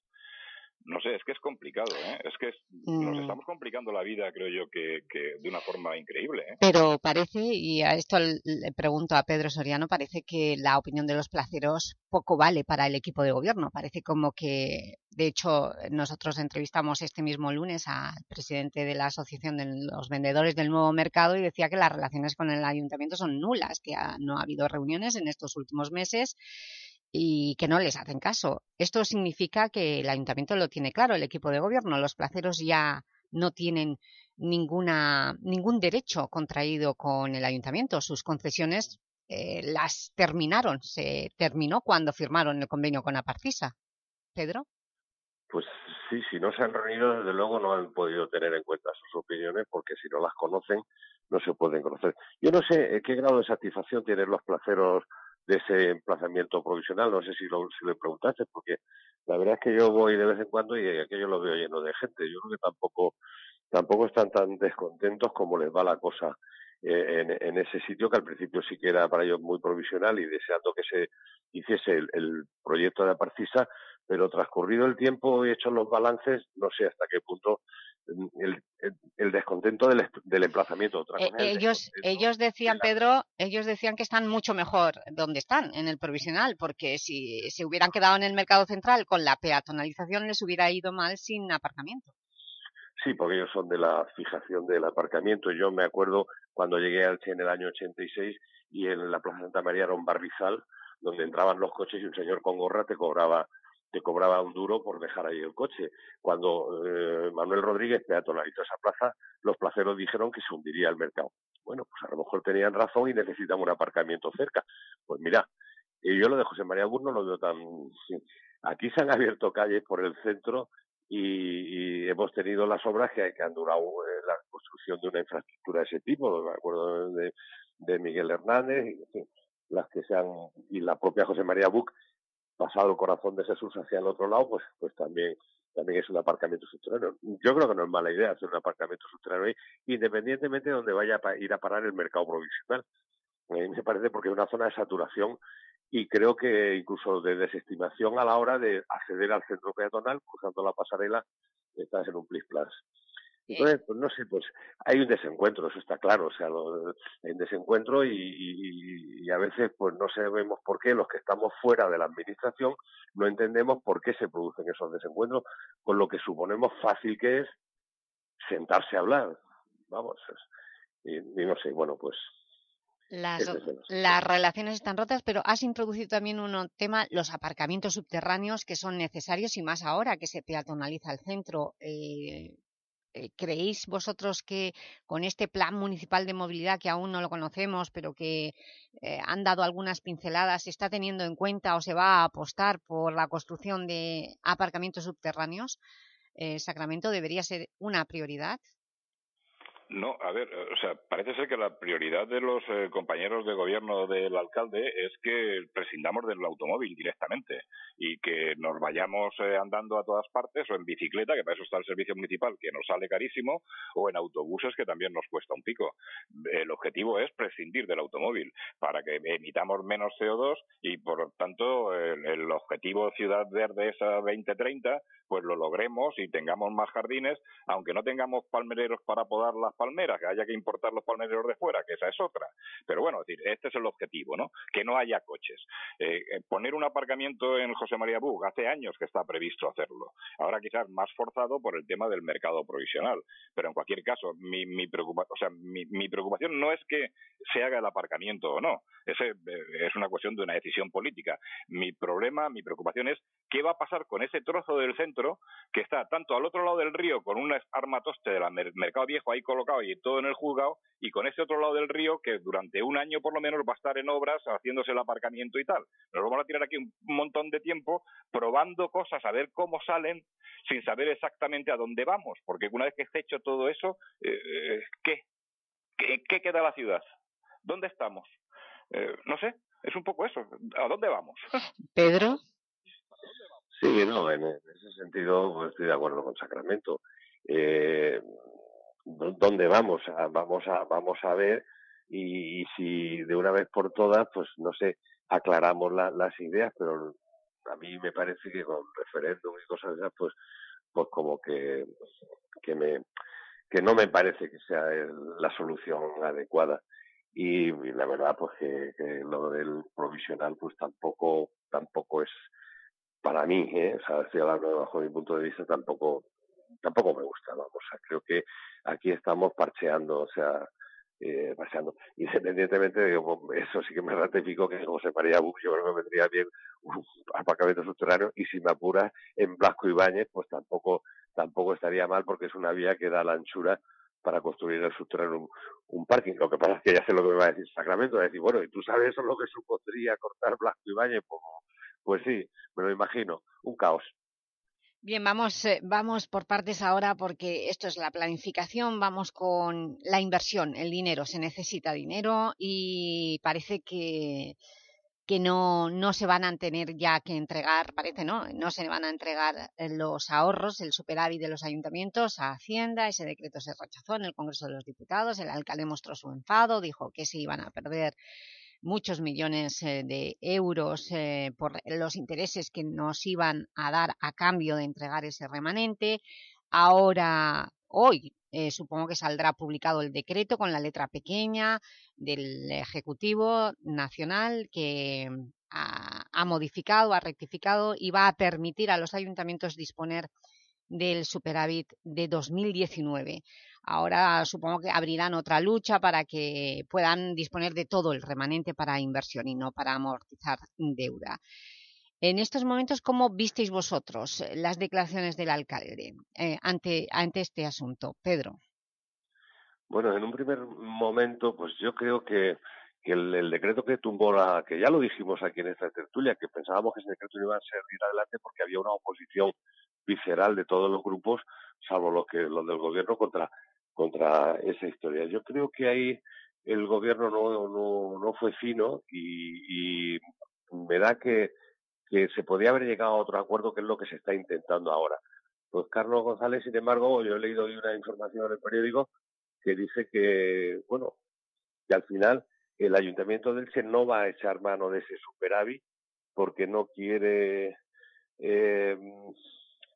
No sé, es que es complicado, ¿eh? Es que es- nos Mm. estamos complicando la vida, creo yo, que, que de una forma increíble, ¿eh? Pero parece, y a esto le pregunto a Pedro Soriano, parece que la opinión de los placeros poco vale para el equipo de gobierno. Parece como que, de hecho, nosotros entrevistamos este mismo lunes al presidente de la Asociación de los Vendedores del Nuevo Mercado y decía que las relaciones con el ayuntamiento son nulas, que ha- no ha habido reuniones en estos últimos meses y que no les hacen caso. Esto significa que el ayuntamiento lo tiene claro, el equipo de gobierno, los placeros ya no tienen ninguna, ningún derecho contraído con el ayuntamiento. Sus concesiones eh, las terminaron, se terminó cuando firmaron el convenio con Aparcisa. ¿Pedro? Pues sí, si no se han reunido, desde luego no han podido tener en cuenta sus opiniones, porque si no las conocen, no se pueden conocer. Yo no sé eh, qué grado de satisfacción tienen los placeros de ese emplazamiento provisional, no sé si lo, si le preguntaste, porque la verdad es que yo voy de vez en cuando y aquello lo veo lleno de gente. Yo creo que tampoco, tampoco están tan descontentos como les va la cosa eh, en, en ese sitio, que al principio sí que era para ellos muy provisional y deseando que se hiciese el, proyecto de Aparcisa, pero transcurrido el tiempo y hechos los balances, no sé hasta qué punto el, el- descontento del, del emplazamiento. Otra Eh, ellos, ellos decían, Pedro, ellos decían que están mucho mejor donde están, en el provisional, porque si se hubieran quedado en el mercado central con la peatonalización les hubiera ido mal sin aparcamiento. Sí, porque ellos son de la fijación del aparcamiento. Yo me acuerdo cuando llegué al Che en el año 86 y en la Plaza Santa María era un barrizal donde entraban los coches y un señor con gorra te cobraba te cobraba un duro por dejar ahí el coche. Cuando eh, Manuel Rodríguez peatonalizó esa plaza, los placeros dijeron que se hundiría el mercado. Bueno, pues a lo mejor tenían razón y necesitan un aparcamiento cerca. Pues mira, y yo lo de José María Bur no lo veo tan... Aquí se han abierto calles por el centro y, y hemos tenido las obras que, que han durado eh, la construcción de una infraestructura de ese tipo. Me acuerdo de, de Miguel Hernández y en fin, las que se han... y la propia José María Buc, pasado el corazón de Jesús hacia el otro lado, pues, pues también también es un aparcamiento subterráneo. Yo creo que no es mala idea hacer un aparcamiento subterráneo ahí, independientemente de donde vaya a ir a parar el mercado provisional. A mí me parece porque es una zona de saturación y creo que incluso de desestimación a la hora de acceder al centro peatonal, cruzando la pasarela, estás en un plis plas. Entonces, pues no sé, pues hay un desencuentro, eso está claro, o sea, lo- hay un desencuentro y, y- y a veces pues no sabemos por qué los que estamos fuera de la administración no entendemos por qué se producen esos desencuentros, con lo que suponemos fácil que es sentarse a hablar, vamos, y, y no sé, bueno, pues Las, es las relaciones están rotas, pero has introducido también un tema, los aparcamientos subterráneos que son necesarios y más ahora que se peatonaliza el centro. Eh, ¿Creéis vosotros que con este plan municipal de movilidad, que aún no lo conocemos, pero que eh, han dado algunas pinceladas, se está teniendo en cuenta o se va a apostar por la construcción de aparcamientos subterráneos? Eh, ¿Sacramento debería ser una prioridad? No, a ver, eh, o sea, parece ser que la prioridad de los eh, compañeros de gobierno del alcalde es que prescindamos del automóvil directamente y que nos vayamos eh, andando a todas partes o en bicicleta, que para eso está el servicio municipal, que nos sale carísimo, o en autobuses, que también nos cuesta un pico. El objetivo es prescindir del automóvil para que emitamos menos CO2 y, por tanto, el, el objetivo Ciudad Verde esa 2030, pues lo logremos y tengamos más jardines, aunque no tengamos palmereros para podar las palmeras, que haya que importar los palmereros de fuera, que esa es otra. Pero bueno, es decir, este es el objetivo, ¿no? Que no haya coches. Eh, eh, poner un aparcamiento en José María Bug, hace años que está previsto hacerlo. Ahora quizás más forzado por el tema del mercado provisional. Pero en cualquier caso, mi, mi, preocupa o sea, mi, mi preocupación no es que se haga el aparcamiento o no. Ese eh, es una cuestión de una decisión política. Mi problema, mi preocupación es qué va a pasar con ese trozo del centro que está tanto al otro lado del río con un armatoste del Mercado Viejo ahí colocado y todo en el juzgado, y con ese otro lado del río que durante un año por lo menos va a estar en obras haciéndose el aparcamiento y tal. Nos vamos a tirar aquí un montón de tiempo probando cosas, a ver cómo salen, sin saber exactamente a dónde vamos, porque una vez que esté hecho todo eso, eh, ¿qué? ¿qué? ¿Qué queda la ciudad? ¿Dónde estamos? Eh, no sé, es un poco eso. ¿A dónde vamos? Pedro. Sí, no, en, ese sentido pues, estoy de acuerdo con Sacramento. Eh, ¿dó- ¿Dónde vamos? A- Vamos a, vamos a ver y, y si de una vez por todas, pues no sé, aclaramos la- las ideas, pero a mí me parece que con referéndum y cosas de esas, pues, pues como que, que me, que no me parece que sea la solución adecuada. Y, y la verdad, pues que, que lo del provisional, pues tampoco, tampoco es para mí, ¿eh? o sea, estoy hablando bajo mi punto de vista, tampoco, tampoco me gusta, vamos, o sea, creo que aquí estamos parcheando, o sea, eh, parcheando. Independientemente de eso sí que me ratifico que José María Buch, yo creo que vendría bien un aparcamiento subterráneo y si me apuras en Blasco Ibáñez, pues tampoco, tampoco estaría mal porque es una vía que da la anchura para construir el subterráneo un, un parking. Lo que pasa es que ya sé lo que me va a decir Sacramento, va a decir, bueno, ¿y tú sabes eso lo que supondría cortar Blasco Ibáñez? Pues, pues sí, me lo imagino, un caos. Bien, vamos, eh, vamos por partes ahora porque esto es la planificación, vamos con la inversión, el dinero, se necesita dinero y parece que, que no, no se van a tener ya que entregar, parece no, no se van a entregar eh, los ahorros, el superávit de los ayuntamientos a Hacienda, ese decreto se rechazó en el Congreso de los Diputados, el alcalde mostró su enfado, dijo que se iban a perder muchos millones eh, de euros eh, por los intereses que nos iban a dar a cambio de entregar ese remanente. Ahora, hoy, eh, supongo que saldrá publicado el decreto con la letra pequeña del Ejecutivo Nacional que ha, ha modificado, ha rectificado y va a permitir a los ayuntamientos disponer del superávit de 2019. Ahora supongo que abrirán otra lucha para que puedan disponer de todo el remanente para inversión y no para amortizar deuda. En estos momentos, ¿cómo visteis vosotros eh, las declaraciones del alcalde eh, ante, este asunto? Pedro. Bueno, en un primer momento, pues yo creo que, el, decreto que tumbó la, que ya lo dijimos aquí en esta tertulia, que pensábamos que ese decreto iba a servir adelante porque había una oposición visceral de todos los grupos, salvo los que los del gobierno contra contra esa historia. Yo creo que ahí el gobierno no, no, no fue fino y, me da que, que se podía haber llegado a otro acuerdo que es lo que se está intentando ahora. Pues Carlos González, sin embargo, yo he leído hoy una información en el periódico que dice que, bueno, que al final el ayuntamiento de Elche no va a echar mano de ese superávit porque no quiere, eh,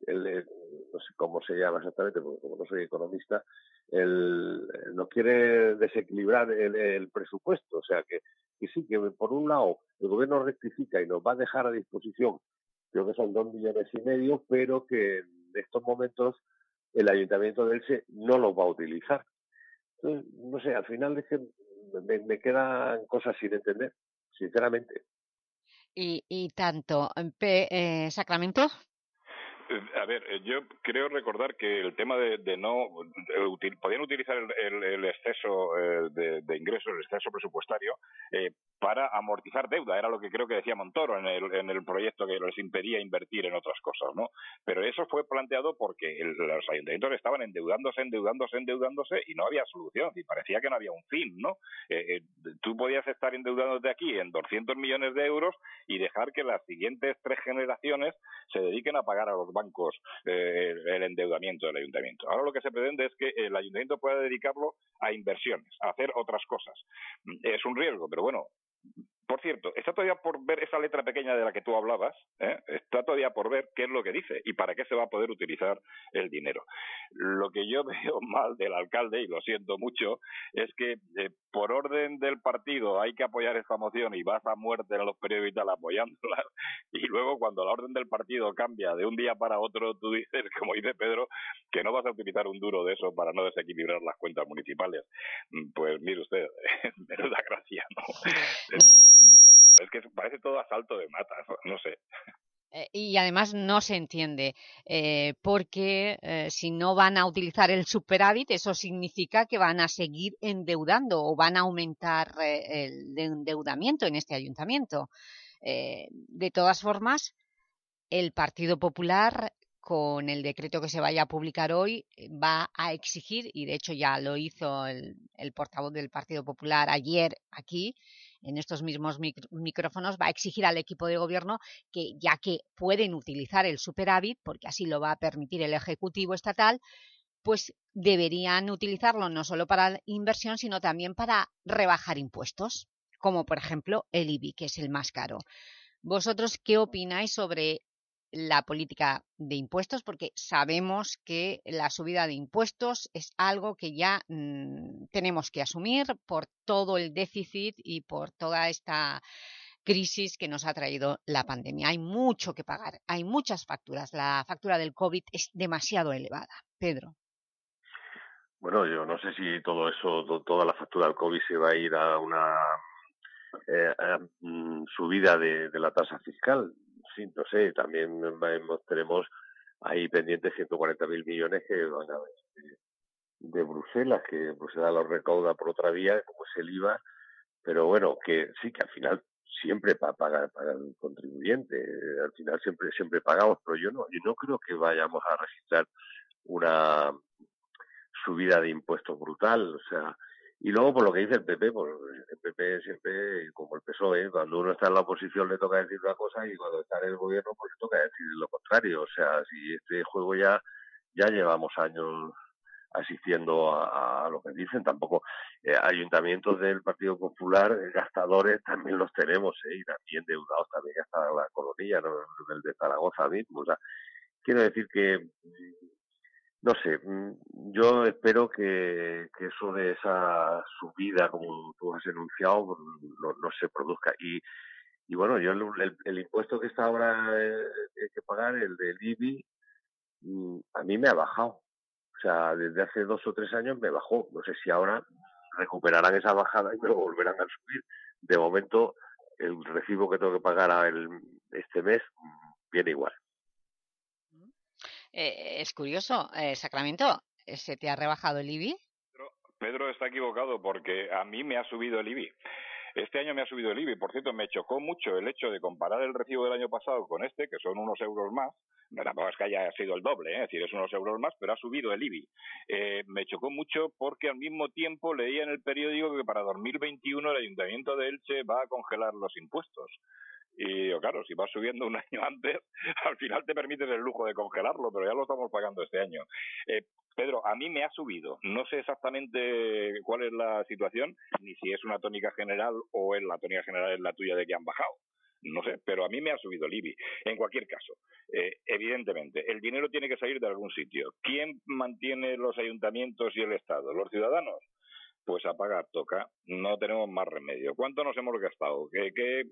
el- no sé cómo se llama exactamente, porque como no soy economista, el, no quiere desequilibrar el, el presupuesto. O sea, que, sí, que por un lado el gobierno rectifica y nos va a dejar a disposición, creo que son dos millones y medio, pero que en estos momentos el ayuntamiento de Elche no los va a utilizar. Entonces, no sé, al final es que me, me quedan cosas sin entender, sinceramente. Y, y tanto, eh, Pe- eh, ¿Sacramento? Eh, A ver, eh, yo creo recordar que el tema de, de no podían utilizar el, el- exceso eh, de, ingresos, el exceso presupuestario, para amortizar deuda. Era lo que creo que decía Montoro en el, en el proyecto que les impedía invertir en otras cosas, ¿no? Pero eso fue planteado porque el- los ayuntamientos estaban endeudándose, endeudándose, endeudándose y no había solución y parecía que no había un fin, ¿no? Eh, tú podías estar endeudándote aquí en 200 millones de euros y dejar que las siguientes tres generaciones se dediquen a pagar a los bancos eh, el endeudamiento del ayuntamiento. Ahora lo que se pretende es que el ayuntamiento pueda dedicarlo a inversiones, a hacer otras cosas. Es un riesgo, pero bueno, por cierto, está todavía por ver esa letra pequeña de la que tú hablabas, ¿eh? está todavía por ver qué es lo que dice y para qué se va a poder utilizar el dinero. Lo que yo veo mal del alcalde, y lo siento mucho, es que eh, por orden del partido hay que apoyar esta moción y vas a muerte en los periódicos y tal apoyándola, y luego cuando la orden del partido cambia de un día para otro, tú dices, como dice Pedro, que no vas a utilizar un duro de eso para no desequilibrar las cuentas municipales. Mm, Pues mire usted, menuda gracia, ¿no? Es que parece todo asalto de matas, no sé. Eh, y además no se entiende, eh, porque eh, si no van a utilizar el superávit, eso significa que van a seguir endeudando o van a aumentar el endeudamiento en este ayuntamiento. De todas formas, el Partido Popular, con el decreto que se vaya a publicar hoy, va a exigir, y de hecho ya lo hizo el, el portavoz del Partido Popular ayer aquí, en estos mismos mic- micrófonos, va a exigir al equipo de gobierno que, ya que pueden utilizar el superávit, porque así lo va a permitir el Ejecutivo Estatal, pues deberían utilizarlo no solo para inversión, sino también para rebajar impuestos, como por ejemplo el IBI, que es el más caro. ¿Vosotros qué opináis sobre la política de impuestos? Porque sabemos que la subida de impuestos es algo que ya mm, tenemos que asumir por todo el déficit y por toda esta crisis que nos ha traído la pandemia. Hay mucho que pagar, hay muchas facturas. La factura del COVID es demasiado elevada. Pedro. Bueno, yo no sé si todo eso, to- toda la factura del COVID se va a ir a una eh, mm, subida de la tasa fiscal. Sí, no sé, también tenemos ahí pendientes 140.000 millones que van a venir de, Bruselas, que Bruselas los recauda por otra vía, como es el IVA, pero bueno, que sí, que al final siempre pa- paga, paga el contribuyente, eh, al final siempre siempre pagamos, pero yo no, yo no creo que vayamos a registrar una subida de impuestos brutal, o sea, y luego por lo que dice el PP, pues el PP siempre, como el PSOE, cuando uno está en la oposición le toca decir una cosa y cuando está en el gobierno pues le toca decir lo contrario, o sea, si este juego ya ya llevamos años asistiendo a, lo que dicen, tampoco eh, ayuntamientos del Partido Popular, gastadores también los tenemos, ¿eh? y también endeudados también hasta la colonilla, ¿no? el de Zaragoza mismo, o sea, quiero decir que no sé, mm, yo espero que, eso de esa subida, como tú has enunciado, pues, no, no se produzca. Y, y bueno, yo el, el- el impuesto que está ahora eh, hay que pagar, el del IBI, mm, a mí me ha bajado. O sea, desde hace dos o tres años me bajó. No sé si ahora recuperarán esa bajada y me lo volverán a subir. De momento, el recibo que tengo que pagar este mes mm, viene igual. Eh, es curioso, eh, Sacramento, eh, ¿se te ha rebajado el IBI? Pedro está equivocado porque a mí me ha subido el IBI. Este año me ha subido el IBI. Por cierto, me chocó mucho el hecho de comparar el recibo del año pasado con este, que son unos euros más. No, tampoco es que haya sido el doble, ¿eh? es decir, es unos euros más, pero ha subido el IBI. Eh, me chocó mucho porque al mismo tiempo leía en el periódico que para 2021 el Ayuntamiento de Elche va a congelar los impuestos. Y digo, claro, si vas subiendo un año antes, al final te permites el lujo de congelarlo, pero ya lo estamos pagando este año. Eh, Pedro, a mí me ha subido. No sé exactamente cuál es la situación, ni si es una tónica general o es la tónica general es la tuya de que han bajado. No sé, pero a mí me ha subido el. En cualquier caso, eh, evidentemente, el dinero tiene que salir de algún sitio. ¿Quién mantiene los ayuntamientos y el Estado? ¿Los ciudadanos? Pues a pagar toca. No tenemos más remedio. ¿Cuánto nos hemos gastado? ¿Qué, qué,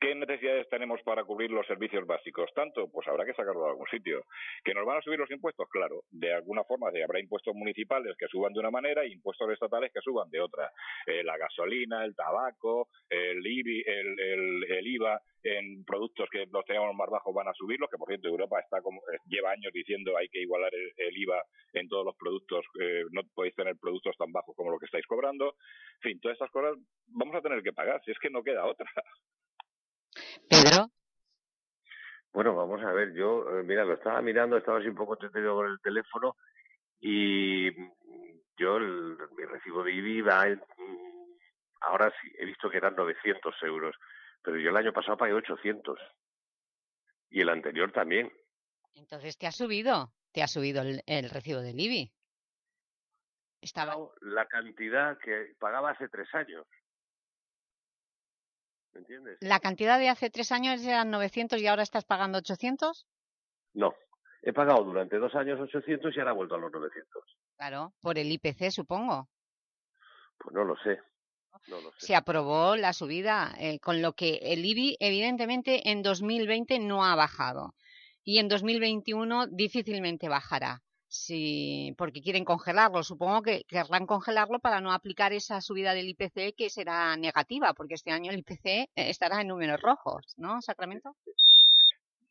qué necesidades tenemos para cubrir los servicios básicos? ¿Tanto? Pues habrá que sacarlo de algún sitio. ¿Que nos van a subir los impuestos? Claro. De alguna forma habrá impuestos municipales que suban de una manera y impuestos estatales que suban de otra. Eh, la gasolina, el tabaco, el, IBI, el, el, IVA en productos que los tenemos más bajos van a subirlos, que por cierto Europa está como eh, lleva años diciendo hay que igualar el, el IVA en todos los productos, eh, no podéis tener productos tan bajos como lo que estáis cobrando. En fin, todas estas cosas vamos a tener que pagar, si es que no queda otra. Pedro. Bueno, vamos a ver, yo, eh, mira, lo estaba mirando, estaba así un poco entretenido con el teléfono y yo, el, mi recibo de IBI va, en- mm, ahora sí, he visto que eran 900 euros, pero yo el año pasado pagué 800 y el anterior también. Entonces te ha subido, te ha subido el, el recibo del IBI. Estaba... La cantidad que pagaba hace tres años. ¿Me entiendes? ¿La cantidad de hace tres años eran 900 y ahora estás pagando 800? No, he pagado durante dos años 800 y ahora he vuelto a los 900. Claro, por el IPC supongo. Pues no lo sé, no lo sé. Se aprobó la subida, eh, con lo que el IBI evidentemente en 2020 no ha bajado y en 2021 difícilmente bajará. Sí, porque quieren congelarlo. Supongo que querrán congelarlo para no aplicar esa subida del IPC que será negativa, porque este año el IPC estará en números rojos, ¿no, Sacramento?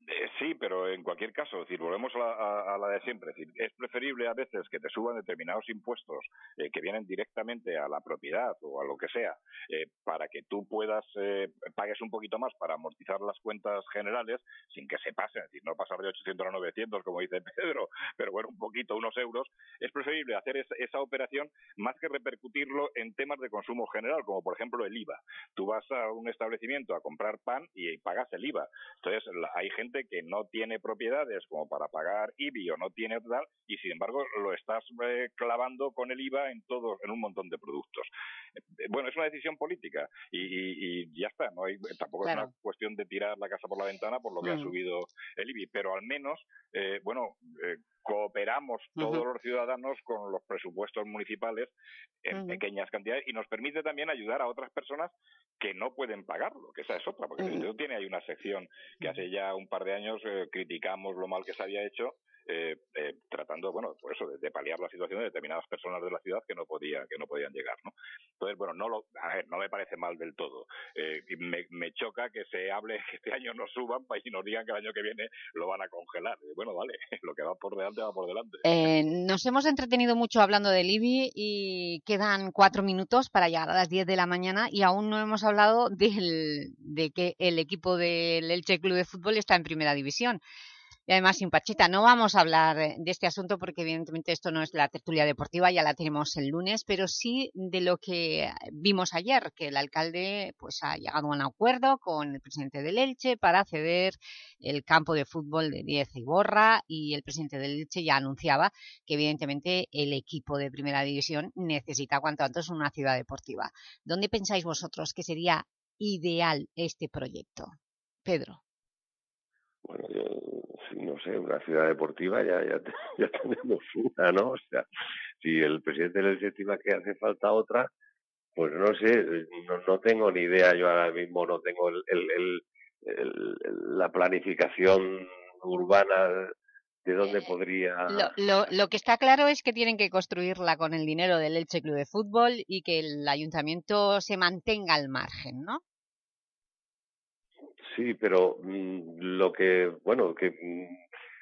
Eh, sí, pero en cualquier caso, decir, volvemos a la, a- la de siempre. Es, decir, es preferible a veces que te suban determinados impuestos eh, que vienen directamente a la propiedad o a lo que sea, eh, para que tú puedas eh, pagues un poquito más para amortizar las cuentas generales sin que se pasen, es decir, no pasar de 800 a 900 como dice Pedro, pero bueno, un poquito, unos euros. Es preferible hacer esa, operación más que repercutirlo en temas de consumo general, como por ejemplo el IVA. Tú vas a un establecimiento a comprar pan y pagas el IVA. Entonces, la- hay gente que no tiene propiedades como para pagar IBI o no tiene tal, y sin embargo lo estás eh, clavando con el IVA en todo, en un montón de productos. Eh, Bueno, es una decisión política y, y- y ya está. No hay, tampoco es una cuestión de tirar la casa por la ventana por lo que ha Mm. subido el IBI, pero al menos, eh, bueno, eh, cooperamos todos los ciudadanos con los presupuestos municipales en pequeñas cantidades y nos permite también ayudar a otras personas que no pueden pagarlo, que esa es otra, porque eso tiene ahí una sección que hace ya un par de años eh, criticamos lo mal que se había hecho eh, eh, tratando, bueno, por eso, de, paliar la situación de determinadas personas de la ciudad que no podía, que no podían llegar, ¿no? Entonces, bueno, no lo, a ver, no me parece mal del todo. Eh, me, me choca que se hable que este año no suban y nos digan que el año que viene lo van a congelar. Bueno, vale, lo que va por delante va por delante. Eh, nos hemos entretenido mucho hablando del IBI y quedan cuatro minutos para llegar a las 10 de la mañana y aún no hemos hablado del, de que el equipo del Elche Club de Fútbol está en Primera División. Y además sin Pachita. No vamos a hablar eh, de este asunto porque evidentemente esto no es la tertulia deportiva, ya la tenemos el lunes, pero sí de lo que vimos ayer, que el alcalde pues, ha llegado a un acuerdo con el presidente del Elche para ceder el campo de fútbol de Diez y Borra y el presidente del Elche ya anunciaba que evidentemente el equipo de Primera División necesita cuanto antes una ciudad deportiva. ¿Dónde pensáis vosotros que sería ideal este proyecto? Pedro. Bueno, yo no sé, una ciudad deportiva ya, ya, ya tenemos una, ¿no? O sea, si el presidente le estima que hace falta otra, pues no sé, no, no tengo ni idea, yo ahora mismo no tengo el- el- el- la planificación urbana de dónde podría... Lo, lo- lo que está claro es que tienen que construirla con el dinero del Elche Club de Fútbol y que el ayuntamiento se mantenga al margen, ¿no? Sí, pero mm, lo que, bueno, que mm,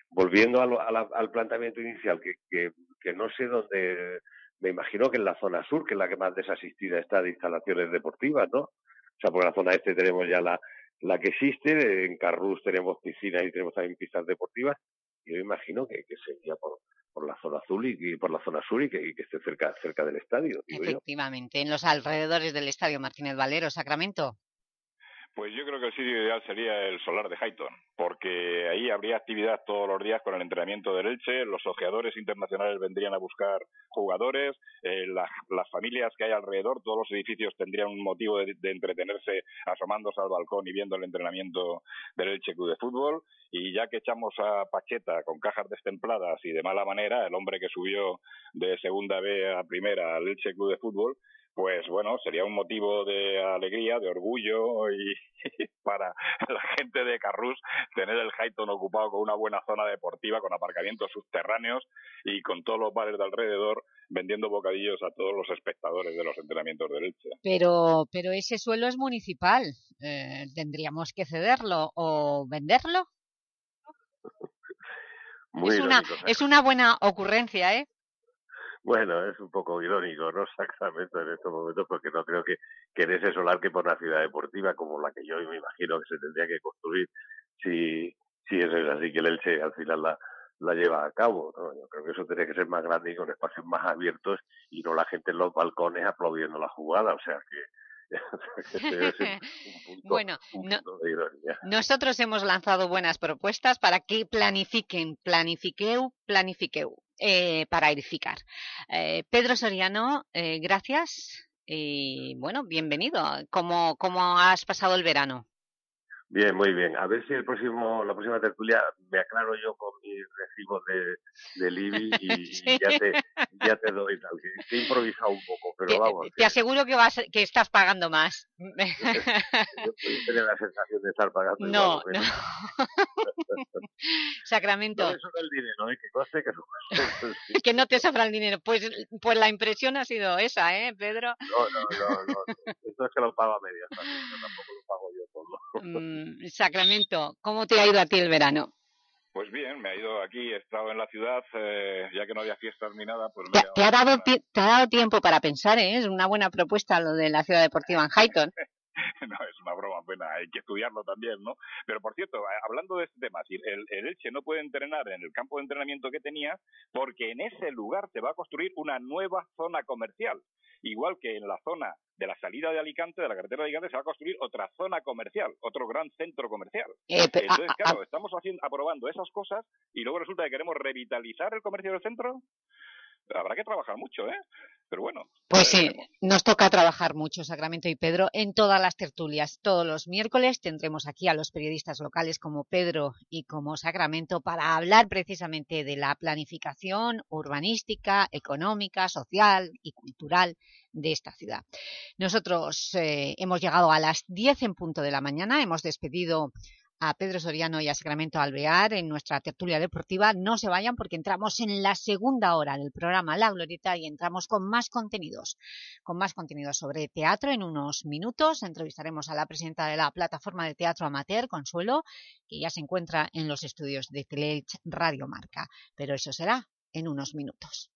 volviendo a lo- a la- al planteamiento inicial, que, que, no sé dónde, me imagino que en la zona sur, que es la que más desasistida está de instalaciones deportivas, ¿no? O sea, porque en la zona este tenemos ya la, la que existe, en Carrús tenemos piscinas y tenemos también pistas deportivas, y yo imagino que, que sería por, por la zona azul y, por la zona sur y que, y que esté cerca, cerca del estadio. Efectivamente, en los alrededores del Estadio Martínez Valero, Sacramento. Pues yo creo que el sitio ideal sería el solar de Highton, porque ahí habría actividad todos los días con el entrenamiento del Elche, los ojeadores internacionales vendrían a buscar jugadores, eh, la- las familias que hay alrededor, todos los edificios tendrían un motivo de, de entretenerse asomándose al balcón y viendo el entrenamiento del Elche Club de Fútbol, y ya que echamos a Pacheta con cajas destempladas y de mala manera, el hombre que subió de segunda B a primera al Elche Club de Fútbol, pues bueno, sería un motivo de alegría, de orgullo y para la gente de Carrús tener el Highton ocupado con una buena zona deportiva, con aparcamientos subterráneos y con todos los bares de alrededor vendiendo bocadillos a todos los espectadores de los entrenamientos del Elche. Pero, pero ese suelo es municipal. Eh, ¿Tendríamos que cederlo o venderlo? Muy es, una, irónico, es una buena ocurrencia, ¿eh? Bueno, es un poco irónico, ¿no? Sacramento en estos momentos, porque no creo que, que en ese solar que por una ciudad deportiva como la que yo me imagino que se tendría que construir, si, si eso es así que el Elche al final la, la lleva a cabo, ¿no? Yo creo que eso tendría que ser más grande y con espacios más abiertos y no la gente en los balcones aplaudiendo la jugada, o sea que, punto, Bueno, no-. Nosotros hemos lanzado buenas propuestas para que planifiquen, planifiqueu, planifiqueu, eh, para edificar. Eh, Pedro Soriano, eh, gracias y bueno, bienvenido. ¿Cómo, ¿Cómo has pasado el verano? Bien, muy bien. A ver si el próximo, la próxima tertulia me aclaro yo con mis recibos de, del IBI y, y Sí. ya, te, ya te doy que he improvisado un poco, pero Te, vamos, te aseguro que, vas, que estás pagando más. yo tener la sensación de estar pagando igual No, o menos. Sacramento, No me sobra el dinero, ¿eh? que conste que no que no te sobra el dinero. Pues, pues la impresión ha sido esa, ¿eh, Pedro? No, no, no, no. Esto es que lo pago a medias también, yo tampoco lo pago yo todo. Mm, Sacramento, ¿cómo te ha ido a ti el verano? Pues bien, me ha ido aquí, he estado en la ciudad, eh, ya que no había fiestas ni nada, pues me Te, ha dado, te ha dado tiempo para pensar, ¿eh? Es una buena propuesta lo de la ciudad deportiva en Highton. no, es una broma buena, hay que estudiarlo también, ¿no? Pero por cierto, hablando de este tema, si el, el Elche no puede entrenar en el campo de entrenamiento que tenía porque en ese lugar se va a construir una nueva zona comercial. Igual que en la zona de la salida de Alicante, de la carretera de Alicante, se va a construir otra zona comercial, otro gran centro comercial. Eh, Entonces, claro, estamos haciendo, aprobando esas cosas y luego resulta que queremos revitalizar el comercio del centro. Habrá que trabajar mucho, ¿eh? Pero bueno. Pues sí, nos toca trabajar mucho, Sacramento y Pedro, en todas las tertulias. Todos los miércoles tendremos aquí a los periodistas locales como Pedro y como Sacramento para hablar precisamente de la planificación urbanística, económica, social y cultural de esta ciudad. Nosotros eh, hemos llegado a las 10 en punto de la mañana, hemos despedido a Pedro Soriano y a Sacramento Alvear en nuestra tertulia deportiva. No se vayan porque entramos en la segunda hora del programa La Glorieta y entramos con más contenidos, con más contenidos sobre teatro en unos minutos. Entrevistaremos a la presidenta de la plataforma de teatro amateur, Consuelo, que ya se encuentra en los estudios de Teleelch Radio Marca. Pero eso será en unos minutos.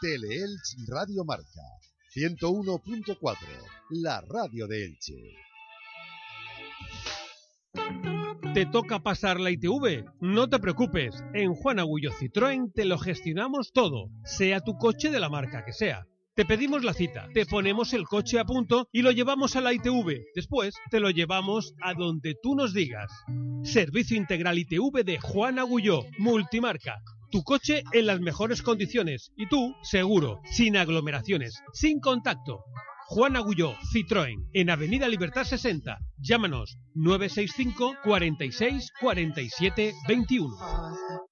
Teleelch Radio Marca 101.4, la radio de Elche. ¿Te toca pasar la ITV? No te preocupes, en Juan Agullo Citroën te lo gestionamos todo, sea tu coche de la marca que sea. Te pedimos la cita, te ponemos el coche a punto y lo llevamos a la ITV. Después te lo llevamos a donde tú nos digas. Servicio integral ITV de Juan Agulló, multimarca. Tu coche en las mejores condiciones y tú, seguro, sin aglomeraciones, sin contacto. Juan Agulló, Citroën, en Avenida Libertad 60. Llámanos 965 46 47 21.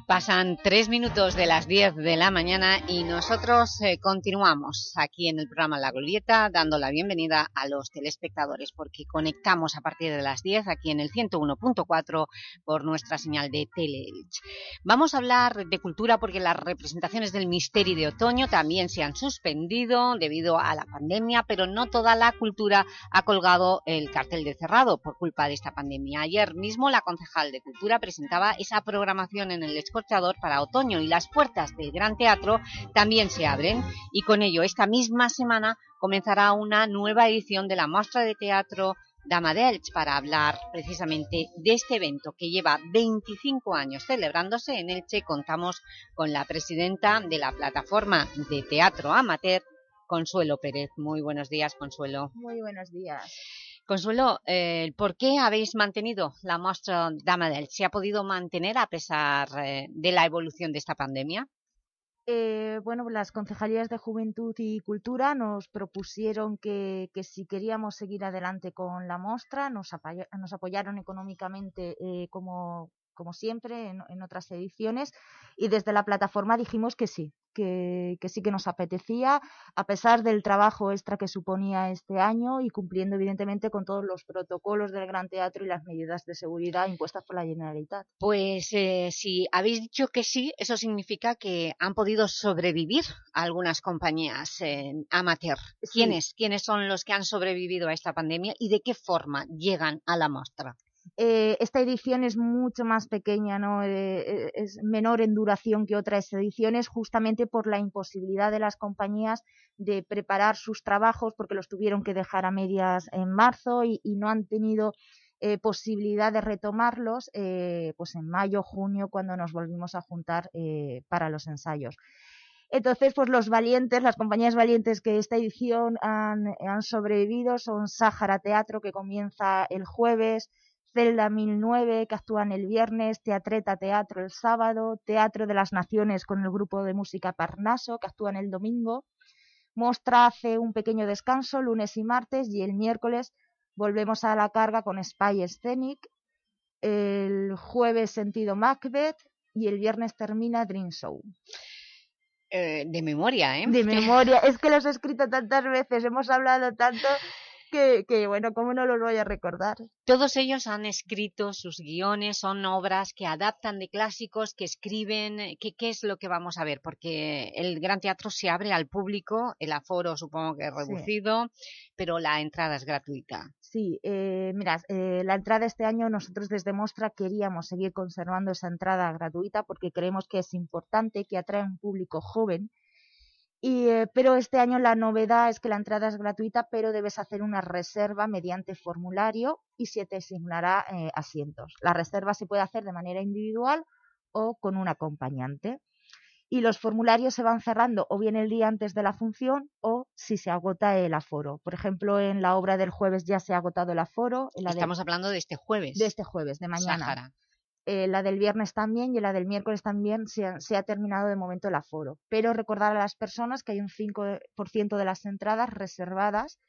Pasan tres minutos de las 10 de la mañana y nosotros eh, continuamos aquí en el programa La Glorieta dando la bienvenida a los telespectadores porque conectamos a partir de las 10 aquí en el 101.4 por nuestra señal de Teleelch. Vamos a hablar de cultura porque las representaciones del Misteri de Otoño también se han suspendido debido a la pandemia, pero no toda la cultura ha colgado el cartel de cerrado por culpa de esta pandemia. Ayer mismo la concejal de Cultura presentaba esa programación en el Para otoño y las puertas del Gran Teatro también se abren y con ello esta misma semana comenzará una nueva edición de la muestra de teatro Dama de Elche para hablar precisamente de este evento que lleva 25 años celebrándose en Elche. Contamos con la presidenta de la plataforma de teatro amateur, Consuelo Pérez. Muy buenos días, Consuelo. Muy buenos días. Consuelo, eh, ¿por qué habéis mantenido la muestra Dama de Elche? ¿Se ha podido mantener a pesar eh, de la evolución de esta pandemia? Eh, bueno, las concejalías de Juventud y Cultura nos propusieron que, si queríamos seguir adelante con la muestra, nos apoyaron económicamente eh, como, como siempre en, en otras ediciones y desde la plataforma dijimos que sí, que, que sí que nos apetecía, a pesar del trabajo extra que suponía este año y cumpliendo evidentemente con todos los protocolos del Gran Teatro y las medidas de seguridad impuestas por la Generalitat. Pues eh, si habéis dicho que sí, eso significa que han podido sobrevivir algunas compañías eh, amateur. ¿Quiénes? ¿Quiénes son los que han sobrevivido a esta pandemia y de qué forma llegan a la muestra? Eh, esta edición es mucho más pequeña, ¿no? Eh, eh, es menor en duración que otras ediciones justamente por la imposibilidad de las compañías de preparar sus trabajos porque los tuvieron que dejar a medias en marzo y, no han tenido eh, posibilidad de retomarlos eh, pues en mayo, junio, cuando nos volvimos a juntar para los ensayos. Entonces, pues los valientes, las compañías valientes que esta edición han, han sobrevivido son Sáhara Teatro, que comienza el jueves, Celda 1009, que actúan el viernes, Teatreta Teatro el sábado, Teatro de las Naciones con el grupo de música Parnaso, que actúan el domingo, Mostra hace un pequeño descanso lunes y martes y el miércoles volvemos a la carga con Spy Scenic, el jueves sentido Macbeth y el viernes termina Dream Show. Eh, de memoria, ¿eh? De memoria, es que los he escrito tantas veces, hemos hablado tanto que, que bueno, ¿cómo no los voy a recordar? Todos ellos han escrito sus guiones, son obras que adaptan de clásicos, que escriben, eh, ¿qué, qué es lo que vamos a ver? Porque el Gran Teatro se abre al público, el aforo supongo que es Sí. reducido, pero la entrada es gratuita. Sí, eh, mira, eh, la entrada este año nosotros desde Mostra queríamos seguir conservando esa entrada gratuita porque creemos que es importante, que atrae un público joven. Y, eh, pero este año la novedad es que la entrada es gratuita, pero debes hacer una reserva mediante formulario y se te asignará eh, asientos. La reserva se puede hacer de manera individual o con un acompañante. Y los formularios se van cerrando o bien el día antes de la función o si se agota el aforo. Por ejemplo, en la obra del jueves ya se ha agotado el aforo. En la de- Estamos hablando de este jueves. de este jueves, de mañana. Eh, la del viernes también y la del miércoles también se ha, se ha terminado de momento el aforo. Pero recordar a las personas que hay un 5% de las entradas reservadas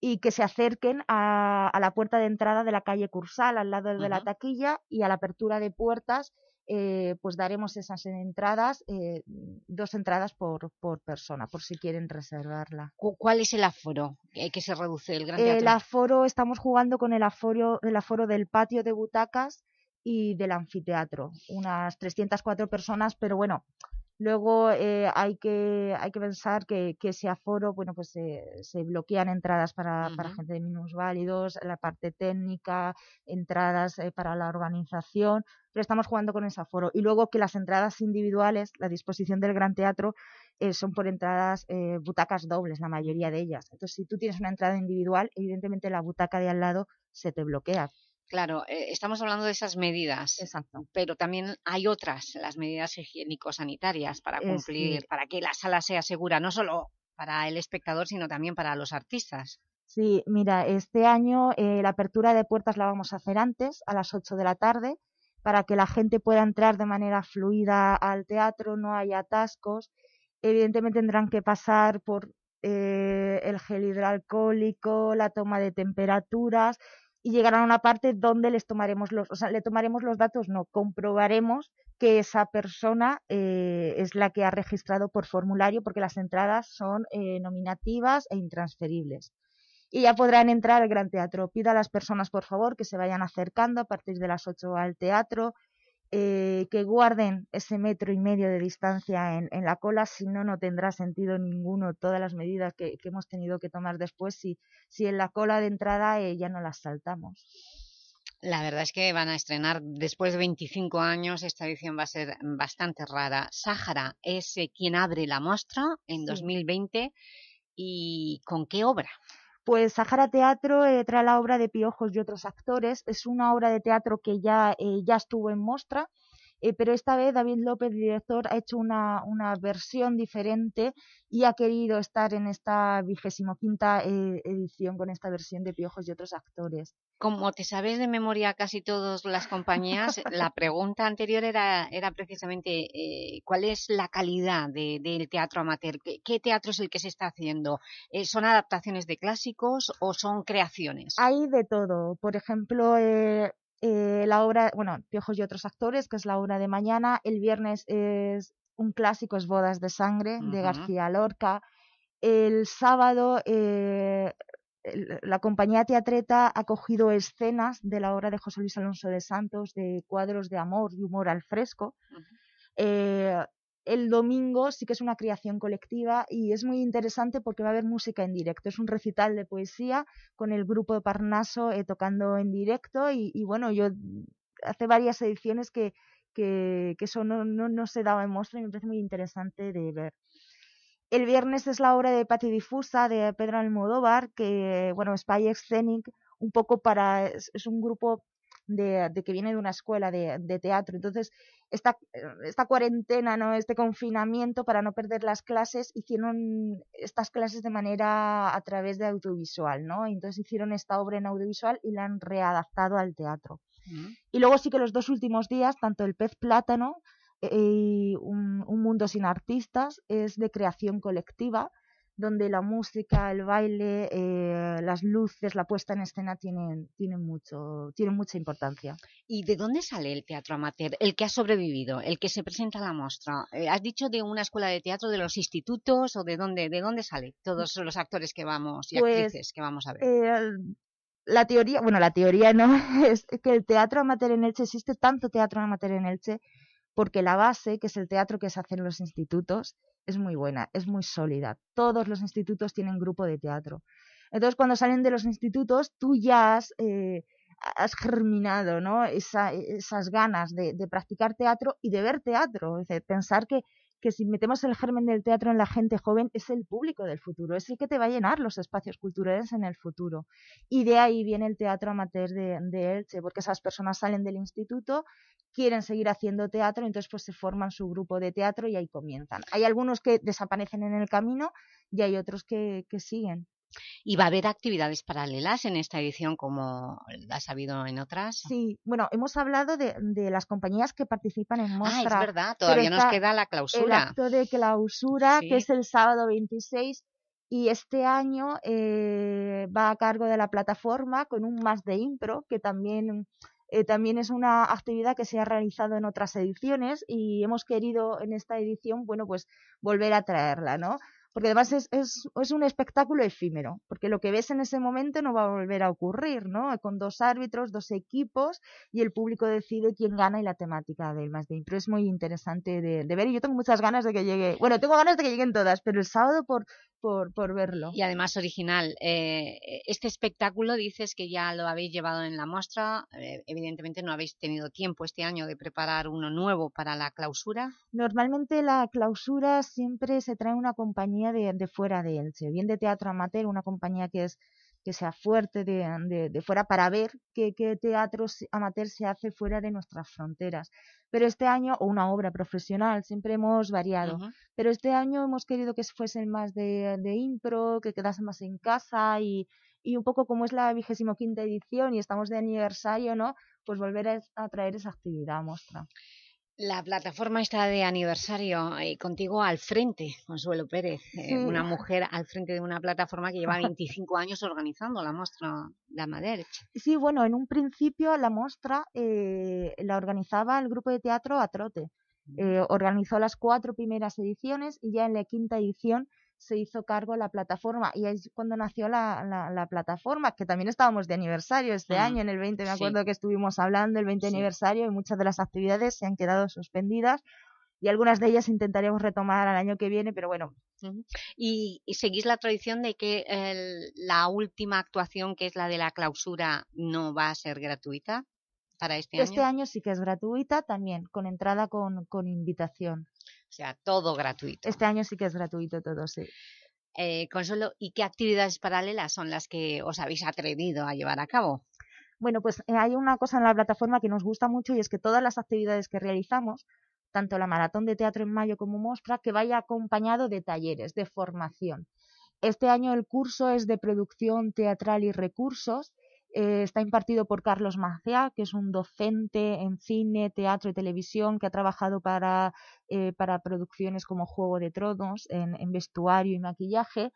y que se acerquen a, a la puerta de entrada de la calle Cursal, al lado de la taquilla, y a la apertura de puertas, eh, pues daremos esas entradas, eh, dos entradas por, por persona, por si quieren reservarla. Cu- ¿Cuál es el aforo eh, que se reduce el Gran El aforo, estamos jugando con el aforo, el aforo del patio de butacas y del anfiteatro, unas 304 personas, pero bueno, luego eh, hay, que, hay que pensar que, que ese aforo, bueno, pues eh, se bloquean entradas para, para gente de minusválidos, la parte técnica, entradas eh, para la organización, pero estamos jugando con ese aforo. Y luego que las entradas individuales, la disposición del Gran Teatro, eh, son por entradas, eh, butacas dobles, la mayoría de ellas. Entonces, si tú tienes una entrada individual, evidentemente la butaca de al lado se te bloquea. Claro, eh, estamos hablando de esas medidas, Exacto. pero también hay otras, las medidas higiénico-sanitarias para Eh, cumplir, sí. para que la sala sea segura, no solo para el espectador, sino también para los artistas. Sí, mira, este año eh, la apertura de puertas la vamos a hacer antes, a las 8 de la tarde, para que la gente pueda entrar de manera fluida al teatro, no haya atascos. Evidentemente tendrán que pasar por eh, el gel hidroalcohólico, la toma de temperaturas y llegarán a una parte donde les tomaremos los, o sea, le tomaremos los datos, no, comprobaremos que esa persona eh, es la que ha registrado por formulario porque las entradas son eh, nominativas e intransferibles y ya podrán entrar al Gran Teatro. Pido a las personas, por favor, que se vayan acercando a partir de las 8 al teatro, eh, que guarden ese metro y medio de distancia en, en la cola, si no, no tendrá sentido ninguno todas las medidas que, que hemos tenido que tomar después, si, si en la cola de entrada eh, ya no las saltamos. La verdad es que van a estrenar después de 25 años, esta edición va a ser bastante rara. Sáhara es eh, quien abre la muestra en Sí. 2020 y ¿con qué obra? Pues Sahara Teatro eh, trae la obra de Piojos y otros actores. Es una obra de teatro que ya, eh, ya estuvo en Mostra, eh, pero esta vez David López, director, ha hecho una, una versión diferente y ha querido estar en esta vigésimo quinta eh, edición con esta versión de Piojos y otros actores. Como te sabes de memoria casi todas las compañías, la pregunta anterior era, era precisamente eh, cuál es la calidad de- del teatro amateur, ¿Qué, qué teatro es el que se está haciendo, Eh, ¿son adaptaciones de clásicos o son creaciones? Hay de todo. Por ejemplo, eh, eh, la obra, bueno, Piojos y otros actores, que es la obra de mañana. El viernes es un clásico, es Bodas de Sangre, de. García Lorca. El sábado, eh, la compañía teatreta ha cogido escenas de la obra de José Luis Alonso de Santos, de cuadros de amor y humor al fresco. Eh, el domingo sí que es una creación colectiva y es muy interesante porque va a haber música en directo. Es un recital de poesía con el grupo de Parnaso eh, tocando en directo y, bueno, yo hace varias ediciones que, que, eso no, no, se daba en muestra y me parece muy interesante de ver. El viernes es la obra de Pati Difusa de Pedro Almodóvar, que bueno, Spy Scenic, un poco para, es, es un grupo de, de que viene de una escuela de, de teatro. Entonces, esta, esta cuarentena, ¿no? este confinamiento, para no perder las clases, hicieron estas clases de manera a través de audiovisual, ¿no? Entonces hicieron esta obra en audiovisual y la han readaptado al teatro. Y luego sí que los dos últimos días, tanto el pez plátano eh, y un, un mundo sin artistas, es de creación colectiva, donde la música, el baile, eh, las luces, la puesta en escena tienen, tienen, mucho, tienen mucha importancia. ¿Y de dónde sale el teatro amateur? El que ha sobrevivido, el que se presenta a la muestra. Eh, ¿Has dicho de una escuela de teatro, de los institutos o de dónde, de dónde sale todos los actores que vamos y Pues, actrices que vamos a ver? Eh, la teoría, bueno, la teoría no, es que el teatro amateur en Elche, existe tanto teatro amateur en Elche, porque la base, que es el teatro que se hace en los institutos, es muy buena, es muy sólida. Todos los institutos tienen grupo de teatro. Entonces, cuando salen de los institutos, tú ya has, eh, has germinado ¿no? Esa, esas ganas de, de, practicar teatro y de ver teatro. Es decir, pensar que, que si metemos el germen del teatro en la gente joven, es el público del futuro, es el que te va a llenar los espacios culturales en el futuro. Y de ahí viene el teatro amateur de, de Elche, porque esas personas salen del instituto, quieren seguir haciendo teatro, entonces pues se forman su grupo de teatro y ahí comienzan. Hay algunos que desaparecen en el camino y hay otros que, que siguen. ¿Y va a haber actividades paralelas en esta edición como las ha habido en otras? Sí, bueno, hemos hablado de, de las compañías que participan en Ah, Mostra. es verdad, todavía nos queda la El clausura. acto de clausura, Sí. que es el sábado 26, y este año eh, va a cargo de la plataforma con un más de impro, que también, eh, también es una actividad que se ha realizado en otras ediciones y hemos querido en esta edición, bueno, pues volver a traerla, ¿no? Porque además es, es, un espectáculo efímero, porque lo que ves en ese momento no va a volver a ocurrir, ¿no? Con dos árbitros, dos equipos y el público decide quién gana y la temática del más de impro. Es muy interesante de, de ver y yo tengo muchas ganas de que llegue, bueno, tengo ganas de que lleguen todas, pero el sábado por, por, por verlo. Y además original. Eh, este espectáculo dices que ya lo habéis llevado en la muestra. eh, evidentemente no habéis tenido tiempo este año de preparar uno nuevo para la clausura. Normalmente la clausura siempre se trae una compañía de, de fuera de Elche, bien de teatro amateur, una compañía que es que sea fuerte de, de, de fuera para ver qué, qué teatro amateur se hace fuera de nuestras fronteras. Pero este año, o una obra profesional, siempre hemos variado. Pero este año hemos querido que fuesen más de, de impro, que quedase más en casa y, y un poco como es la vigésimo quinta edición y estamos de aniversario, ¿no? Pues volver a, a traer esa actividad a mostra. La plataforma está de aniversario y contigo al frente, Consuelo Pérez, eh, Sí. una mujer al frente de una plataforma que lleva 25 años organizando la muestra de Amaderch. Sí, bueno, en un principio la muestra eh, la organizaba el grupo de teatro Atrote. Eh, organizó las cuatro primeras ediciones y ya en la quinta edición se hizo cargo la plataforma y es cuando nació la, la, la plataforma, que también estábamos de aniversario este año, en el 20, me sí. acuerdo que estuvimos hablando del 20 Sí. aniversario y muchas de las actividades se han quedado suspendidas y algunas de ellas intentaremos retomar al año que viene, pero bueno, y, y seguís la tradición de que el- la última actuación, que es la de la clausura, no va a ser gratuita para este, este año. año sí que es gratuita también, con entrada con, con invitación. Sea, todo gratuito. Este año sí que es gratuito todo, sí. Eh, Consuelo, ¿y qué actividades paralelas son las que os habéis atrevido a llevar a cabo? Bueno, pues eh, hay una cosa en la plataforma que nos gusta mucho y es que todas las actividades que realizamos, tanto la maratón de teatro en mayo como Mostra, que vaya acompañado de talleres, de formación. Este año el curso es de producción teatral y recursos. Eh, está impartido por Carlos Maciá, que es un docente en cine, teatro y televisión que ha trabajado para, eh, para producciones como Juego de Tronos, en, vestuario y maquillaje.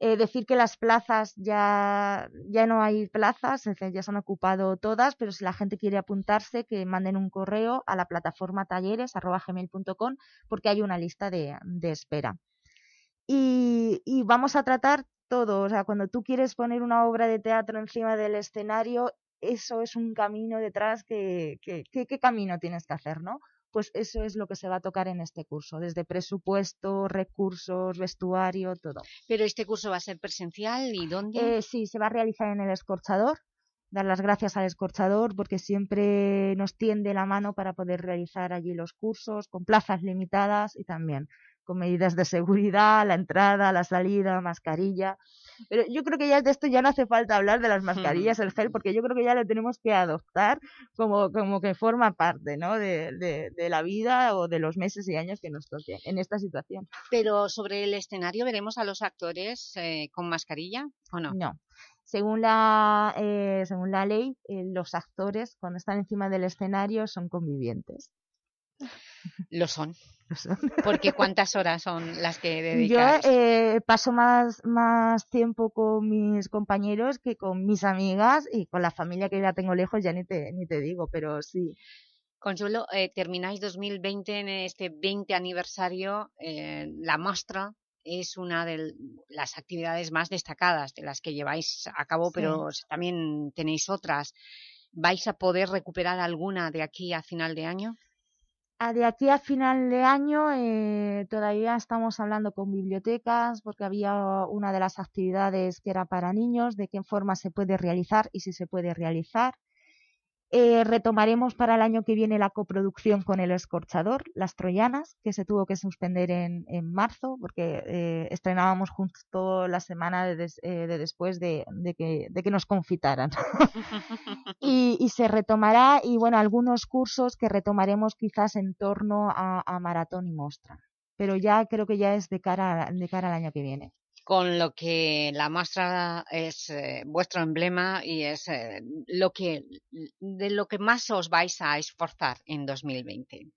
Eh, decir que las plazas ya, ya no hay plazas, ya se han ocupado todas, pero si la gente quiere apuntarse, que manden un correo a la plataforma talleres.gmail.com porque hay una lista de, de espera. Y vamos a tratar todo, o sea, cuando tú quieres poner una obra de teatro encima del escenario, eso es un camino detrás que, que, que- ¿qué camino tienes que hacer, no? pues eso es lo que se va a tocar en este curso, desde presupuesto, recursos, vestuario, todo. ¿Pero este curso va a ser presencial y dónde? Eh, sí, se va a realizar en el escorchador, dar las gracias al escorchador porque siempre nos tiende la mano para poder realizar allí los cursos con plazas limitadas y también con medidas de seguridad, la entrada, la salida, mascarilla. Pero yo creo que ya de esto ya no hace falta hablar de las mascarillas, el gel, porque yo creo que ya lo tenemos que adoptar como, como que forma parte ¿no? de, de, de la vida o de los meses y años que nos toque en esta situación. Pero sobre el escenario, ¿veremos a los actores eh, con mascarilla o no? No. Según la, eh, según la ley, eh, los actores cuando están encima del escenario son convivientes. Lo son. Lo son. Porque ¿cuántas horas son las que Yo dedicáis? eh, paso más, más tiempo con mis compañeros que con mis amigas y con la familia que ya tengo lejos, ya ni te, ni te digo, pero sí. Consuelo, eh, termináis 2020 en este 20 aniversario, eh, la muestra es una de las actividades más destacadas de las que lleváis a cabo, Sí. pero también tenéis otras. ¿Vais a poder recuperar alguna de aquí a final de año? De aquí a final de año eh, todavía estamos hablando con bibliotecas porque había una de las actividades que era para niños, de qué forma se puede realizar y si se puede realizar. Eh, retomaremos para el año que viene la coproducción con El Escorchador, Las Troyanas, que se tuvo que suspender en, en marzo porque eh, estrenábamos justo la semana de, des- eh, de después de, de que, de que nos confitaran. y, y se retomará y bueno, algunos cursos que retomaremos quizás en torno a, a maratón y mostra. Pero ya creo que ya es de cara, de cara al año que viene. Con lo que la muestra es eh, vuestro emblema y es eh, lo que, de lo que más os vais a esforzar en 2020.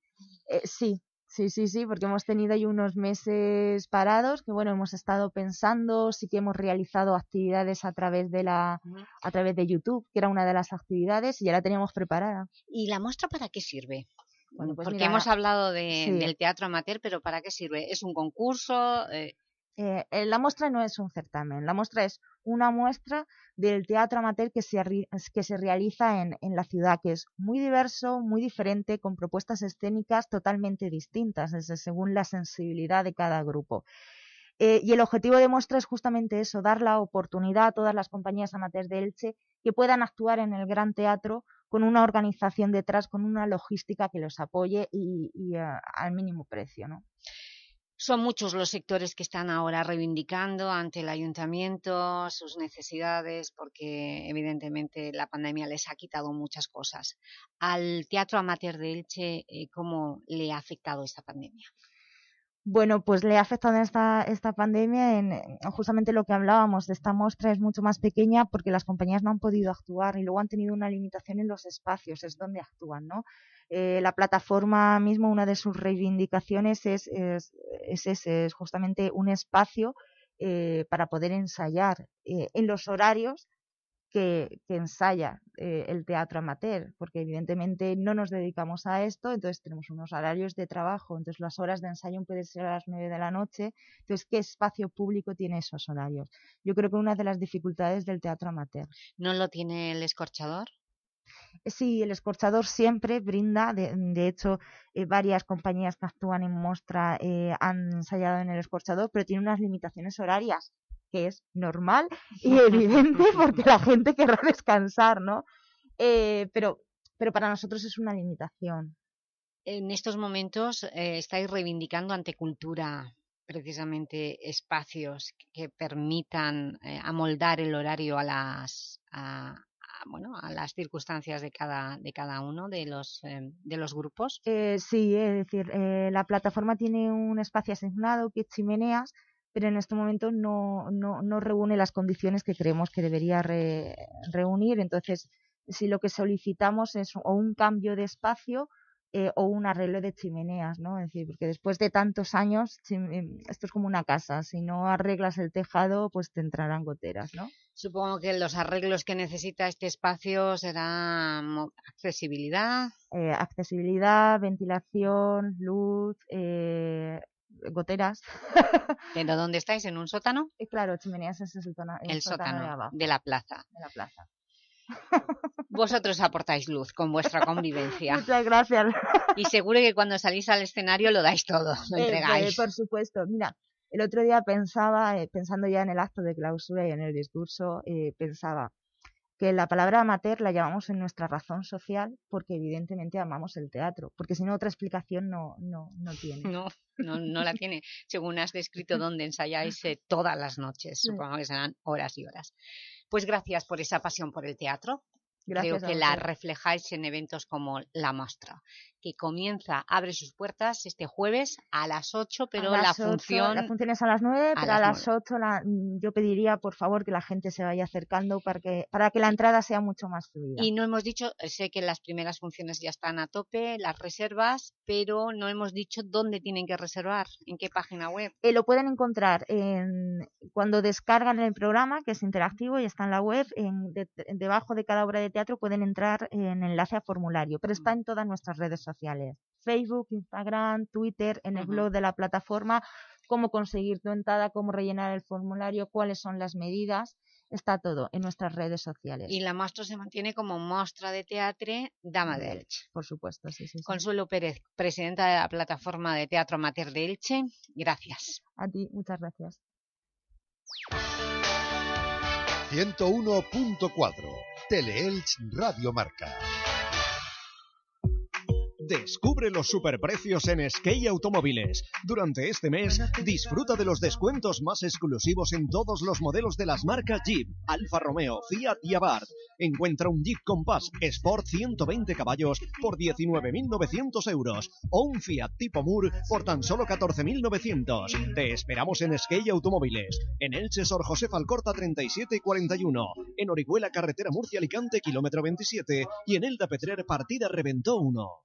Eh, sí, sí, sí, sí, porque hemos tenido ahí unos meses parados que bueno, hemos estado pensando, sí que hemos realizado actividades a través de la, a través de YouTube, que era una de las actividades y ya la teníamos preparada. ¿Y la muestra para qué sirve? Bueno, pues Porque mira, hemos hablado de- sí. del teatro amateur, pero ¿para qué sirve? ¿Es un concurso? Eh, Eh, eh, la muestra no es un certamen, la muestra es una muestra del teatro amateur que se, realiza en, en la ciudad, que es muy diverso, muy diferente, con propuestas escénicas totalmente distintas, desde según la sensibilidad de cada grupo. Eh, y el objetivo de muestra es justamente eso, dar la oportunidad a todas las compañías amateurs de Elche que puedan actuar en el gran teatro con una organización detrás, con una logística que los apoye y, y, eh, al mínimo precio, ¿no? Son muchos los sectores que están ahora reivindicando ante el ayuntamiento sus necesidades porque evidentemente la pandemia les ha quitado muchas cosas. Al teatro amateur de Elche, eh, ¿cómo le ha afectado esta pandemia? Bueno, pues le ha afectado esta, esta pandemia en en justamente lo que hablábamos esta muestra es mucho más pequeña porque las compañías no han podido actuar y luego han tenido una limitación en los espacios, es donde actúan, ¿no? Eh, la plataforma mismo, una de sus reivindicaciones es, es, es ese, es justamente un espacio eh, para poder ensayar eh, en los horarios que, que ensaya eh, el teatro amateur, porque evidentemente no nos dedicamos a esto, entonces tenemos unos horarios de trabajo, entonces las horas de ensayo pueden ser a las 9 de la noche, entonces ¿qué espacio público tiene esos horarios? Yo creo que una de las dificultades del teatro amateur. ¿No lo tiene el escorchador? Sí, el escorchador siempre brinda, de, de hecho, eh, varias compañías que actúan en Mostra eh, han ensayado en el escorchador, pero tiene unas limitaciones horarias, que es normal y evidente porque la gente querrá descansar, ¿no? Eh, pero, pero para nosotros es una limitación. En estos momentos eh, estáis reivindicando ante cultura precisamente espacios que permitan eh, amoldar el horario a las a, a, bueno a las circunstancias de cada de cada uno de los eh, de los grupos Eh, sí, es decir, eh, la plataforma tiene un espacio asignado que es chimeneas, pero en este momento no, no, no reúne las condiciones que creemos que debería re- reunir. Entonces, si lo que solicitamos es o un cambio de espacio eh, o un arreglo de chimeneas, ¿no? Es decir, porque después de tantos años, em, esto es como una casa, si no arreglas el tejado, pues te entrarán goteras, ¿no? supongo que los arreglos que necesita este espacio serán accesibilidad Eh, accesibilidad, ventilación, luz, eh, goteras. pero dónde estáis en un sótano Eh, claro, chimeneas es el, tona- el sótano de abajo. de la plaza de la plaza. Vosotros aportáis luz con vuestra convivencia. Muchas gracias. Y seguro que cuando salís al escenario lo dais todo, lo Eh, entregáis. eh, por supuesto. Mira, el otro día pensaba, eh, pensando ya en el acto de clausura y en el discurso, pensaba que la palabra amateur la llamamos en nuestra razón social porque evidentemente amamos el teatro, porque si no otra explicación no, no, no tiene. No, no, no la tiene. Según has descrito dónde ensayáis eh, todas las noches, supongo que serán horas y horas. Pues gracias por esa pasión por el teatro. Gracias Creo que la reflejáis en eventos como La Mostra, que comienza, abre sus puertas este jueves a las 8, pero A la las ocho, función... la función es a las 9, a pero a las las 8 la- mm, yo pediría por favor que la gente se vaya acercando para que, para que la entrada sea mucho más fluida. Y no hemos dicho, eh, sé que las primeras funciones ya están a tope, las reservas, pero no hemos dicho dónde tienen que reservar, en qué página web. Eh, lo pueden encontrar en, cuando descargan el programa, que es interactivo y está en la web, en, de- debajo de cada obra de teatro pueden entrar en enlace a formulario, pero está en todas nuestras redes sociales, Facebook, Instagram, Twitter, en el blog de la plataforma, cómo conseguir tu entrada, cómo rellenar el formulario, cuáles son las medidas, está todo en nuestras redes sociales. Y la Mostra se mantiene como Mostra de Teatre Dama de Elche. Por supuesto, sí, sí. sí. Consuelo Pérez, presidenta de la plataforma de Teatro Amateur de Elche, gracias. A ti, muchas gracias. 101.4 Teleelch Radio Marca. Descubre los superprecios en Skate Automóviles. Durante este mes, disfruta de los descuentos más exclusivos en todos los modelos de las marcas Jeep, Alfa Romeo, Fiat y Abarth. Encuentra un Jeep Compass Sport 120 caballos por 19.900 euros o un Fiat tipo Mur por tan solo 14.900. Te esperamos en Skate Automóviles, en Elche Sor José Falcorta 37 y 41, en Orihuela Carretera Murcia Alicante kilómetro 27 y en Elda Petrer Partida Reventó 1.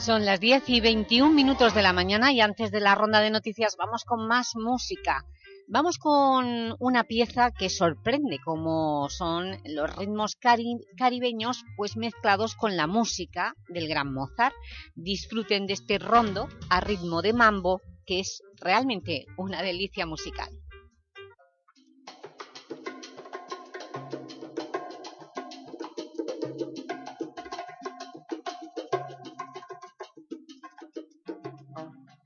Son las 10 y 21 minutos de la mañana y antes de la ronda de noticias vamos con más música. Vamos con una pieza que sorprende, como son los ritmos cari- caribeños pues mezclados con la música del gran Mozart. Disfruten de este rondo a ritmo de mambo, que es realmente una delicia musical.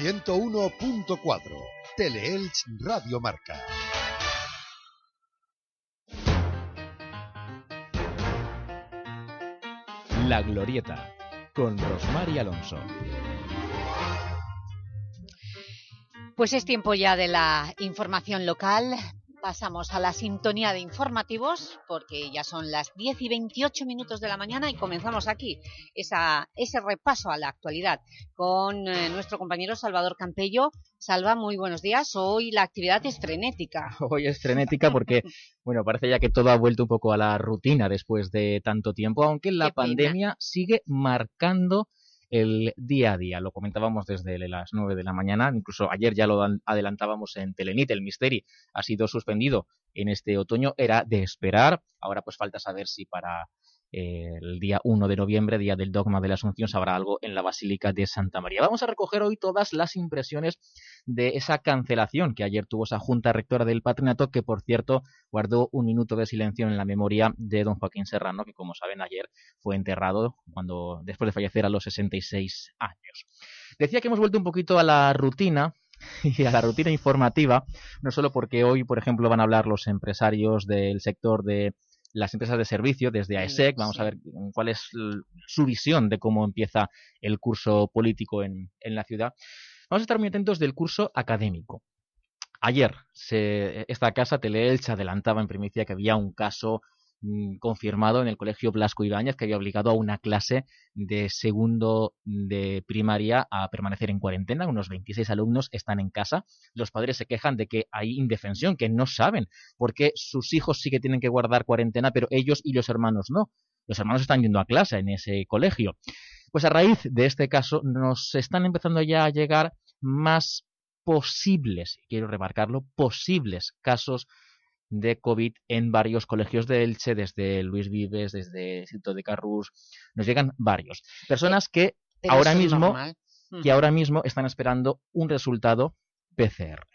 101.4 Teleelch Radio Marca. La Glorieta, con Rosmar y Alonso. Pues es tiempo ya de la información local. Pasamos a la sintonía de informativos porque ya son las 10 y 28 minutos de la mañana y comenzamos aquí esa, ese repaso a la actualidad con eh, nuestro compañero Salvador Campello. Salva, muy buenos días. Hoy la actividad es frenética. Hoy es frenética porque, bueno, parece ya que todo ha vuelto un poco a la rutina después de tanto tiempo, aunque la pandemia sigue marcando el día a día. Lo comentábamos desde las 9 de la mañana, incluso ayer ya lo an- adelantábamos en Telenit, el Misteri ha sido suspendido en este otoño, era de esperar, ahora pues falta saber si para eh, el día 1 de noviembre, día del dogma de la Asunción, sabrá algo en la Basílica de Santa María. Vamos a recoger hoy todas las impresiones de esa cancelación que ayer tuvo esa Junta Rectora del Patronato, que por cierto guardó un minuto de silencio en la memoria de don Joaquín Serrano, que como saben ayer fue enterrado cuando después de fallecer a los 66 años. Decía que hemos vuelto un poquito a la rutina, y a la rutina informativa, no solo porque hoy, por ejemplo, van a hablar los empresarios del sector de las empresas de servicio desde AESEC, vamos a ver cuál es su visión de cómo empieza el curso político en, en la ciudad. Vamos a estar muy atentos del curso académico. Ayer se, esta casa Teleelch adelantaba en primicia que había un caso mm, confirmado en el colegio Blasco Ibáñez que había obligado a una clase de segundo de primaria a permanecer en cuarentena. Unos 26 alumnos están en casa. Los padres se quejan de que hay indefensión, que no saben por qué sus hijos sí que tienen que guardar cuarentena, pero ellos y los hermanos no. Los hermanos están yendo a clase en ese colegio. Pues a raíz de este caso nos están empezando ya a llegar más posibles, quiero remarcarlo, posibles casos de COVID en varios colegios de Elche, desde Luis Vives, desde Sito de Carrús, nos llegan varios. Personas que Pero ahora mismo que ahora mismo están esperando un resultado PCR.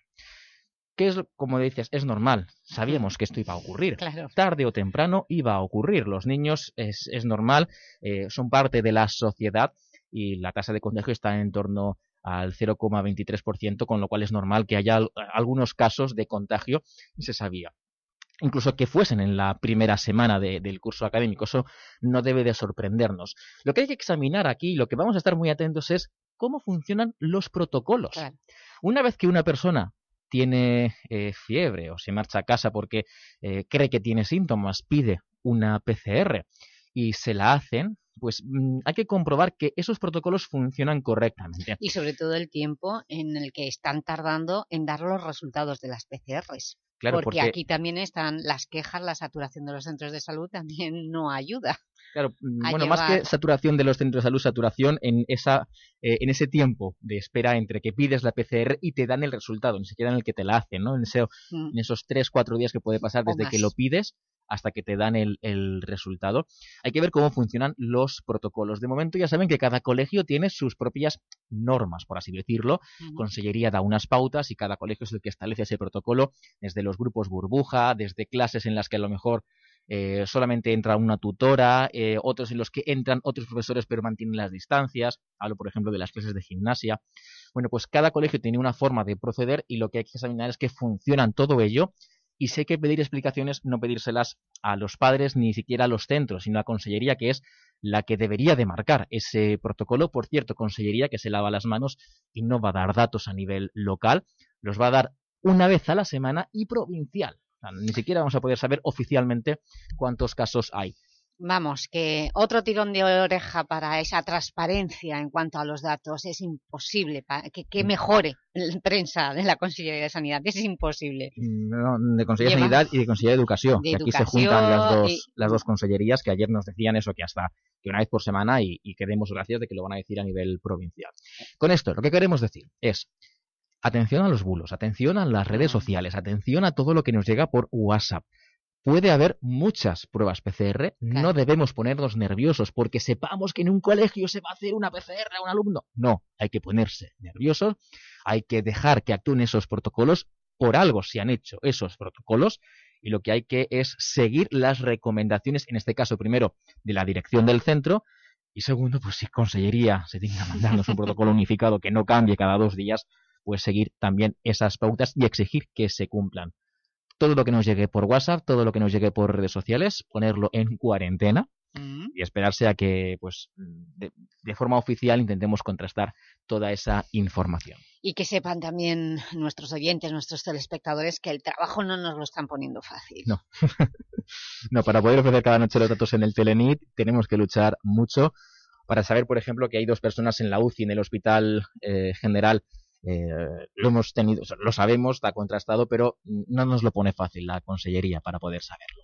Que es, como dices, es normal. Sabíamos que esto iba a ocurrir. Claro. Tarde o temprano iba a ocurrir. Los niños es, es normal, eh, son parte de la sociedad y la tasa de contagio está en torno al 0,23%, con lo cual es normal que haya al- algunos casos de contagio y se sabía incluso que fuesen en la primera semana de- del curso académico. Eso no debe de sorprendernos. Lo que hay que examinar aquí, lo que vamos a estar muy atentos es cómo funcionan los protocolos. Una vez que una persona tiene eh, fiebre o se marcha a casa porque eh, cree que tiene síntomas, pide una PCR y se la hacen, pues mm, hay que comprobar que esos protocolos funcionan correctamente. Y sobre todo el tiempo en el que están tardando en dar los resultados de las PCRs. Claro, porque, porque- aquí también están las quejas, la saturación de los centros de salud también no ayuda. Claro, mm, bueno, más que saturación de los centros de salud, saturación en esa eh, en ese tiempo de espera entre que pides la PCR y te dan el resultado, ni siquiera en el que te la hacen, ¿no? En, ese- Mm. en esos tres, cuatro días que puede pasar O desde que lo pides hasta que te dan el, el resultado. Hay que ver cómo funcionan los protocolos. De momento ya saben que cada colegio tiene sus propias normas, por así decirlo. Consellería da unas pautas y cada colegio es el que establece ese protocolo, desde los grupos burbuja, desde clases en las que a lo mejor eh, solamente entra una tutora, eh, otros en los que entran otros profesores pero mantienen las distancias. Hablo, por ejemplo, de las clases de gimnasia. Bueno, pues cada colegio tiene una forma de proceder y lo que hay que examinar es que funcionan todo ello. Y hay que pedir explicaciones, no pedírselas a los padres ni siquiera a los centros, sino a Consellería, que es la que debería de marcar ese protocolo. Por cierto, Consellería que se lava las manos y no va a dar datos a nivel local, los va a dar una vez a la semana y provincial. O sea, ni siquiera vamos a poder saber oficialmente cuántos casos hay. Vamos, que otro tirón de oreja para esa transparencia en cuanto a los datos es imposible, que, que mejore la prensa de la Consellería de Sanidad, es imposible. No, de Consellería de Sanidad y de Consellería de Educación, de que aquí se Educación juntan las dos, y- las dos consellerías que ayer nos decían eso, que hasta que una vez por semana y, y que demos gracias de que lo van a decir a nivel provincial. Con esto, lo que queremos decir es atención a los bulos, atención a las redes sociales, atención a todo lo que nos llega por WhatsApp. Puede haber muchas pruebas PCR, no debemos ponernos nerviosos porque sepamos que en un colegio se va a hacer una PCR a un alumno. No, hay que ponerse nerviosos, hay que dejar que actúen esos protocolos, por algo se han hecho esos protocolos y lo que hay que es seguir las recomendaciones, en este caso primero de la dirección del centro y segundo, pues si Consellería se tiene que mandarnos un protocolo unificado que no cambie cada dos días, pues seguir también esas pautas y exigir que se cumplan. Todo lo que nos llegue por WhatsApp, todo lo que nos llegue por redes sociales, ponerlo en cuarentena y esperarse a que, pues, de, de forma oficial intentemos contrastar toda esa información. Y que sepan también nuestros oyentes, nuestros telespectadores, que el trabajo no nos lo están poniendo fácil. No. no, para poder ofrecer cada noche los datos en el Telenit tenemos que luchar mucho para saber, por ejemplo, que hay dos personas en la UCI en el Hospital eh, General. Eh, lo hemos tenido, lo sabemos, está contrastado, pero no nos lo pone fácil la Consellería para poder saberlo.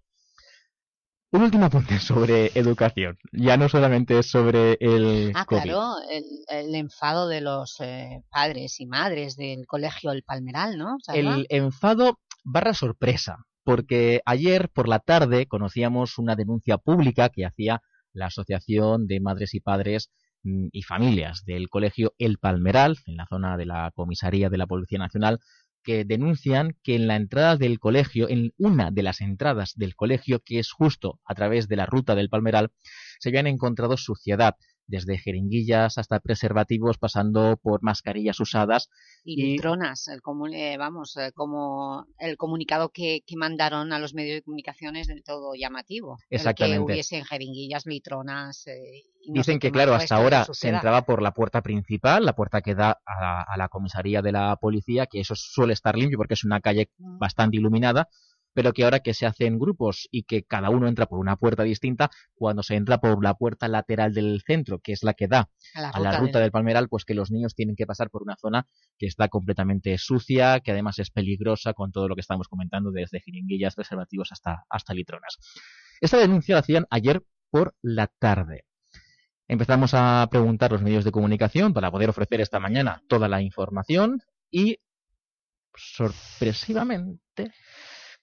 Un último apunte sobre educación. Ya no solamente sobre el Ah, COVID. claro, el, el enfado de los eh, padres y madres del colegio El Palmeral, ¿no? Salva? El enfado barra sorpresa, porque ayer por la tarde conocíamos una denuncia pública que hacía la Asociación de Madres y Padres y Familias del Colegio El Palmeral, en la zona de la comisaría de la Policía Nacional, que denuncian que en la entrada del colegio, en una de las entradas del colegio, que es justo a través de la ruta del Palmeral, se habían encontrado suciedad desde jeringuillas hasta preservativos, pasando por mascarillas usadas. Y litronas, el comu- eh, vamos, eh, como el comunicado que, que mandaron a los medios de comunicación es del todo llamativo. El Exactamente. que hubiesen jeringuillas, litronas... eh, y Dicen que, claro, hasta ahora se entraba por la puerta principal, la puerta que da a, a la comisaría de la policía, que eso suele estar limpio porque es una calle Mm. bastante iluminada, pero que ahora que se hacen grupos y que cada uno entra por una puerta distinta, cuando se entra por la puerta lateral del centro, que es la que da A la a la ruta ruta del- del Palmeral, pues que los niños tienen que pasar por una zona que está completamente sucia, que además es peligrosa con todo lo que estamos comentando, desde jeringuillas, preservativos hasta, hasta litronas. Esta denuncia la hacían ayer por la tarde. Empezamos a preguntar los medios de comunicación para poder ofrecer esta mañana toda la información y sorpresivamente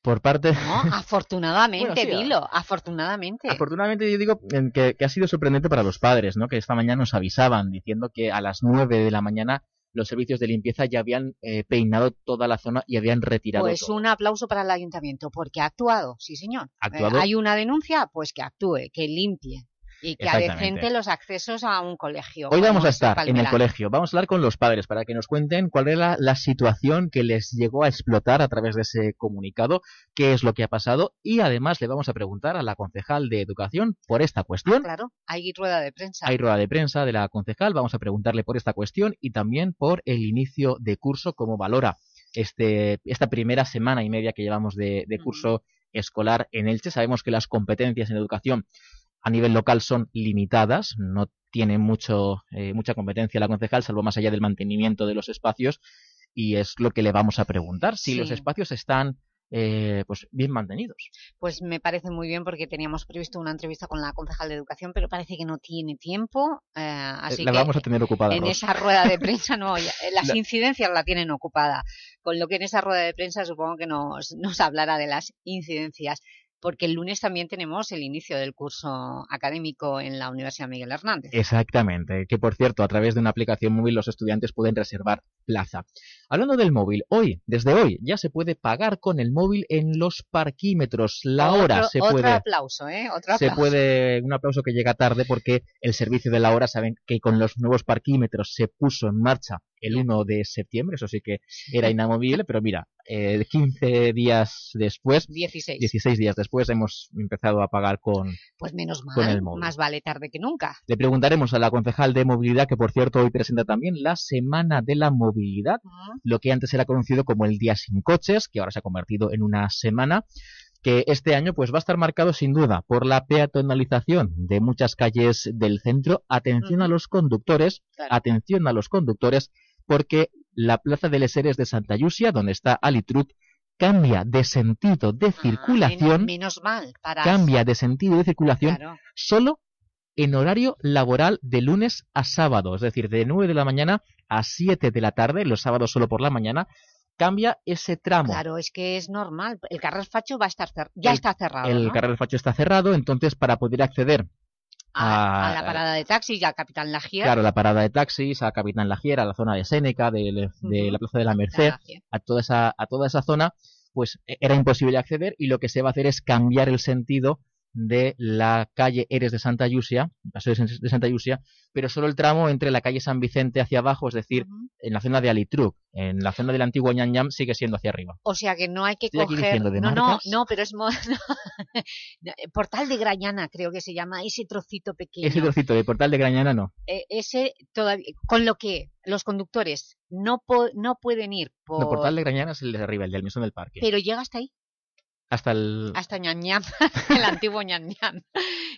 por parte No, afortunadamente, Bueno, sí, a- dilo, afortunadamente. Afortunadamente yo digo que, que ha sido sorprendente para los padres, ¿no? Que esta mañana nos avisaban diciendo que a las 9 de la mañana los servicios de limpieza ya habían eh, peinado toda la zona y habían retirado Pues todo. un aplauso para el ayuntamiento, porque ha actuado, sí señor. Ha actuado. Eh, hay una denuncia, pues que actúe, que limpie y que adecente los accesos a un colegio. Hoy vamos a es estar en el colegio, vamos a hablar con los padres para que nos cuenten cuál era la situación que les llegó a explotar a través de ese comunicado, qué es lo que ha pasado y además le vamos a preguntar a la concejal de educación por esta cuestión. Claro, hay rueda de prensa. Hay rueda de prensa de la concejal, vamos a preguntarle por esta cuestión y también por el inicio de curso, cómo valora este, esta primera semana y media que llevamos de, de curso escolar en Elche. Sabemos que las competencias en educación a nivel local son limitadas, no tiene mucho, eh, mucha competencia la concejal, salvo más allá del mantenimiento de los espacios, y es lo que le vamos a preguntar, si los espacios están eh, pues bien mantenidos. Pues me parece muy bien porque teníamos previsto una entrevista con la concejal de Educación, pero parece que no tiene tiempo, eh, así la que vamos a tener ocupada, en Ros. esa rueda de prensa no, eh, las La- incidencias la tienen ocupada, con lo que en esa rueda de prensa supongo que nos, nos hablará de las incidencias, porque el lunes también tenemos el inicio del curso académico en la Universidad Miguel Hernández. Exactamente, que por cierto, a través de una aplicación móvil los estudiantes pueden reservar plaza. Hablando del móvil, hoy, desde hoy, ya se puede pagar con el móvil en los parquímetros. La hora se otro puede... aplauso, ¿eh? Otro Se aplauso. puede, un aplauso que llega tarde porque el servicio de la hora saben que con los nuevos parquímetros se puso en marcha el 1 de septiembre, eso sí que era inamovible, pero mira, eh, 15 días después, 16. 16 días después hemos empezado a pagar con, Pues menos mal, con el móvil. más vale tarde que nunca. le preguntaremos a la concejal de movilidad, que por cierto hoy presenta también la Semana de la Movilidad, lo que antes era conocido como el Día Sin Coches, que ahora se ha convertido en una semana, que este año pues va a estar marcado sin duda por la peatonalización de muchas calles del centro. Atención a los conductores, atención a los conductores, porque la Plaza de Leseres de Santa Yusia, donde está Alitrut, cambia de sentido de circulación, Men- menos mal, para... cambia de sentido de circulación Claro. solo en horario laboral de lunes a sábado, es decir, de 9 de la mañana a 7 de la tarde, los sábados solo por la mañana, cambia ese tramo. Claro, es que es normal. El Carrer Facho va a estar ya El- está cerrado, El ¿no? carril Facho está cerrado, entonces para poder acceder a, a la parada de taxis y a Capitán Lagier. claro, la parada de taxis, a Capitán Lagier, a la zona de Séneca, de, la Plaza de la Merced, a toda esa, a toda esa zona, pues e- era imposible acceder y lo que se va a hacer es cambiar el sentido de la calle Eres de Santa Yusia, Paseo de Santa Yusia, pero solo el tramo entre la calle San Vicente hacia abajo, es decir, en la zona de Alitruc, en la zona del antiguo Ñam Ñam sigue siendo hacia arriba. O sea que no hay que Estoy aquí coger... diciendo de no, no, marcas. no, pero es... mo- eh, Portal de Grañana creo que se llama, ese trocito pequeño. Ese trocito de Portal de Grañana no. Eh, ese todavía... Con lo que los conductores no, po- no pueden ir por... El Portal de Grañana es el de arriba, el del Mesón del Parque. Pero llega hasta ahí. Hasta el... Hasta Ñam Ñam, el antiguo Ñam Ñam.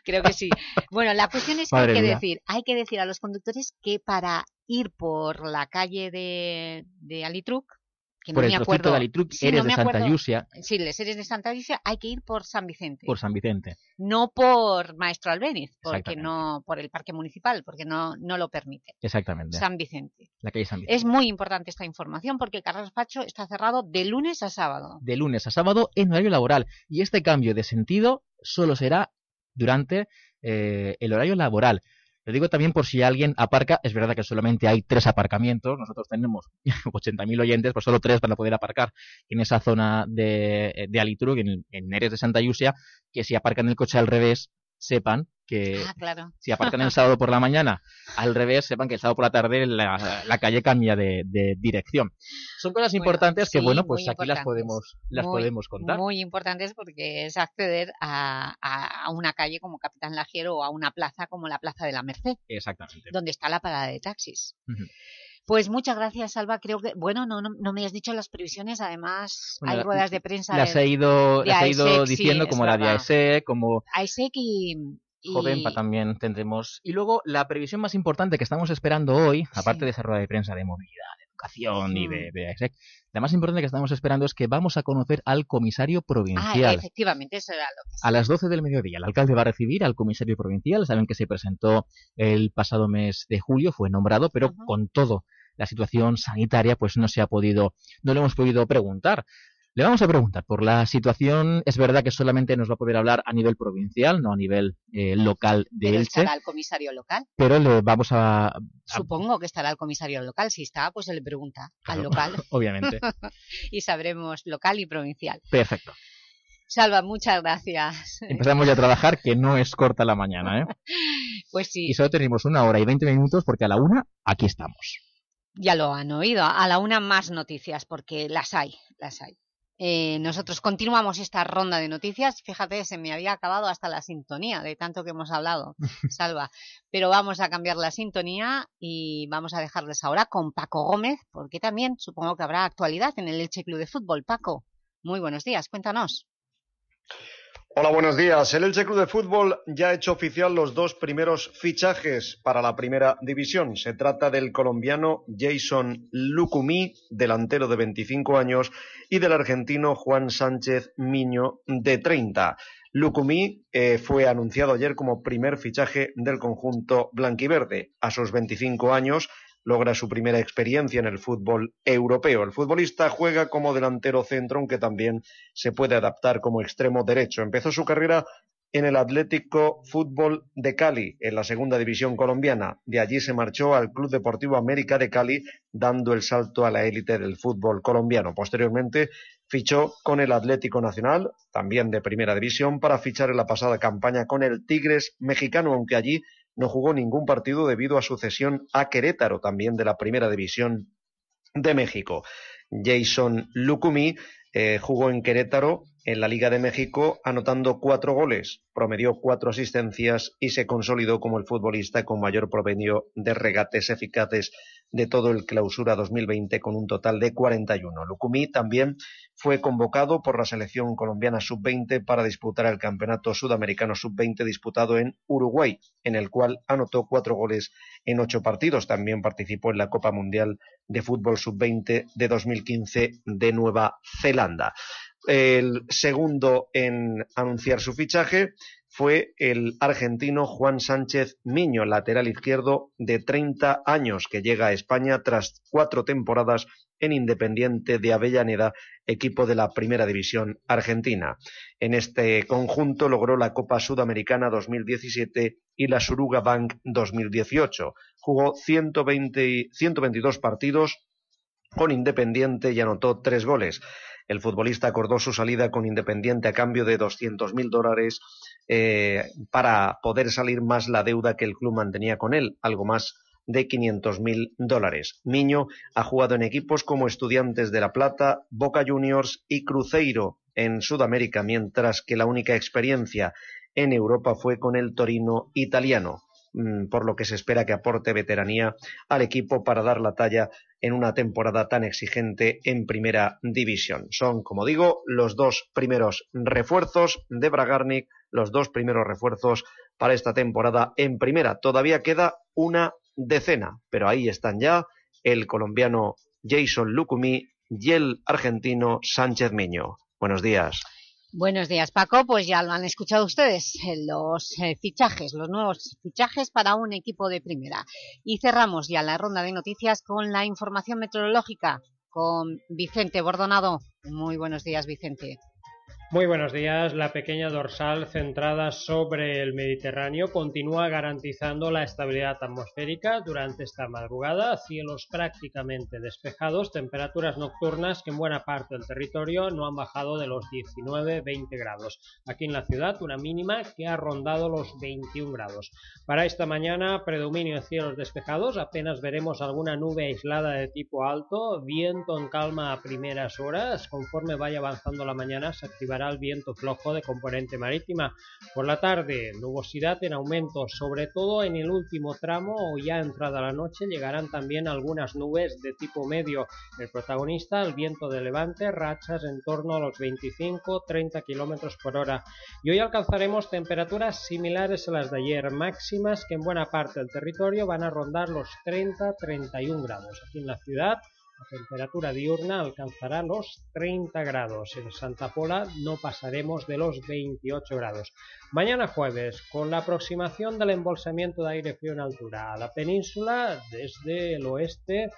Creo que sí. Bueno, la cuestión es que Madre hay que mía. decir, hay que decir a los conductores que para ir por la calle de, de Alitruc, que por no el me acuerdo, de Alitruc, Sí, eres no de Santa. Yusia, Sí, les eres de Santa Lucia, hay que ir por San Vicente. por San Vicente. No por Maestro Albéniz, porque no por el parque municipal, porque no, no lo permite. Exactamente. San Vicente. La calle San Vicente. Es muy importante esta información porque el Carlos Facho está cerrado de lunes a sábado. de lunes a sábado en horario laboral. Y este cambio de sentido solo será durante eh, el horario laboral. Lo digo también por si alguien aparca, es verdad que solamente hay tres aparcamientos, nosotros tenemos 80.000 oyentes, pues solo tres van a poder aparcar en esa zona de, de Alitruc, en, en Neres de Santa Yusia, que si aparcan el coche al revés, sepan que Ah, claro. si aparcan el sábado por la mañana al revés, sepan que el sábado por la tarde la, la calle cambia de, de dirección. Son cosas importantes que, sí, bueno, pues aquí las podemos, las Muy- podemos contar. Muy importantes porque es acceder a, a- una calle como Capitán Lagiero o a una plaza como la Plaza de la Merced, Exactamente. donde está la parada de taxis. Pues muchas gracias, Salva. Creo que, bueno, no, no, no me has dicho las previsiones, además Bueno, hay ruedas de prensa. Las de- he ido, las he ido AESEC, sí, diciendo como la de. AESEC, como AESEC y... Jovenpa también tendremos. Y luego la previsión más importante que estamos esperando hoy, aparte de esa rueda de prensa de movilidad, de educación y de, de la más importante que estamos esperando es que vamos a conocer al comisario Ah, provincial. efectivamente, eso era lo que... A las 12 del mediodía, el alcalde va a recibir al comisario provincial. Saben que se presentó el pasado mes de julio, fue nombrado, pero con todo la situación sanitaria, pues no se ha podido, no le hemos podido preguntar. Le vamos a preguntar por la situación. Es verdad que solamente nos va a poder hablar a nivel provincial, no a nivel eh, local de Pero Elche, estará el comisario local. pero le vamos a, a- Supongo que estará el comisario local. Si está, pues se le pregunta al local. obviamente. y sabremos local y provincial. Perfecto. Salva, muchas gracias. Empezamos ya a trabajar, que no es corta la mañana, ¿eh? Pues sí, Y solo tenemos una hora y 20 minutos porque a la una aquí estamos. ya lo han oído. A la una más noticias, porque las hay, las hay. Eh, nosotros continuamos esta ronda de noticias. Fíjate, se me había acabado hasta la sintonía de tanto que hemos hablado, Salva. Pero vamos a cambiar la sintonía y vamos a dejarles ahora con Paco Gómez, porque también supongo que habrá actualidad en el Elche Club de Fútbol. Paco, muy buenos días, cuéntanos. Hola, buenos días. El Elche Club de Fútbol ya ha hecho oficial los dos primeros fichajes para la primera división. Se trata del colombiano Jason Lucumí, delantero de 25 años, y del argentino Juan Sánchez Miño, de 30. Lucumí eh, fue anunciado ayer como primer fichaje del conjunto blanquiverde. A sus 25 años logra su primera experiencia en el fútbol europeo. El futbolista juega como delantero centro, aunque también se puede adaptar como extremo derecho. Empezó su carrera en el Atlético Fútbol de Cali, en la segunda división colombiana. De allí se marchó al Club Deportivo América de Cali, dando el salto a la élite del fútbol colombiano. Posteriormente fichó con el Atlético Nacional, también de primera división, para fichar en la pasada campaña con el Tigres mexicano, aunque allí no jugó ningún partido debido a su cesión a Querétaro, también de la primera división de México. Jason Lucumí eh, jugó en Querétaro en la Liga de México anotando cuatro goles, promedió cuatro asistencias y se consolidó como el futbolista con mayor promedio de regates eficaces de todo el clausura 2020 con un total de 41. Lucumí también fue convocado por la selección colombiana sub-20 para disputar el campeonato sudamericano sub-20 disputado en Uruguay, en el cual anotó cuatro goles en ocho partidos. También participó en la Copa Mundial de Fútbol sub-20 de 2015 de Nueva Zelanda. El segundo en anunciar su fichaje fue el argentino Juan Sánchez Miño, lateral izquierdo de 30 años, que llega a España tras cuatro temporadas en Independiente de Avellaneda, equipo de la Primera División Argentina. En este conjunto logró la Copa Sudamericana 2017 y la Suruga Bank 2018. Jugó 120, 122 partidos con Independiente y anotó tres goles. El futbolista acordó su salida con Independiente a cambio de 200.000 dólares eh, para poder salir más la deuda que el club mantenía con él, algo más de 500.000 dólares. Miño ha jugado en equipos como Estudiantes de La Plata, Boca Juniors y Cruzeiro en Sudamérica, mientras que la única experiencia en Europa fue con el Torino italiano por lo que se espera que aporte veteranía al equipo para dar la talla en una temporada tan exigente en primera división. Son, como digo, los dos primeros refuerzos de Bragarnik, los dos primeros refuerzos para esta temporada en primera. Todavía queda una decena, pero ahí están ya el colombiano Jason Lucumí y el argentino Sánchez Miño. Buenos días. Buenos días, Paco. Pues ya lo han escuchado ustedes, eh, los eh, fichajes, los nuevos fichajes para un equipo de primera. Y cerramos ya la ronda de noticias con la información meteorológica con Vicente Bordonado. Muy buenos días, Vicente. Muy buenos días. La pequeña dorsal centrada sobre el Mediterráneo continúa garantizando la estabilidad atmosférica durante esta madrugada. Cielos prácticamente despejados, temperaturas nocturnas que en buena parte del territorio no han bajado de los 19-20 grados. Aquí en la ciudad una mínima que ha rondado los 21 grados. Para esta mañana predominio de cielos despejados, apenas veremos alguna nube aislada de tipo alto, viento en calma a primeras horas. Conforme vaya avanzando la mañana se activará el viento flojo de componente marítima. Por la tarde, nubosidad en aumento, sobre todo en el último tramo o ya entrada la noche llegarán también algunas nubes de tipo medio. El protagonista, el viento de levante, rachas en torno a los 25-30 km por hora. Y hoy alcanzaremos temperaturas similares a las de ayer, máximas que en buena parte del territorio van a rondar los 30-31 grados. Aquí en la ciudad la temperatura diurna alcanzará los 30 grados. En Santa Pola no pasaremos de los 28 grados. Mañana jueves, con la aproximación del embolsamiento de aire frío en altura a la península, desde el oeste eh,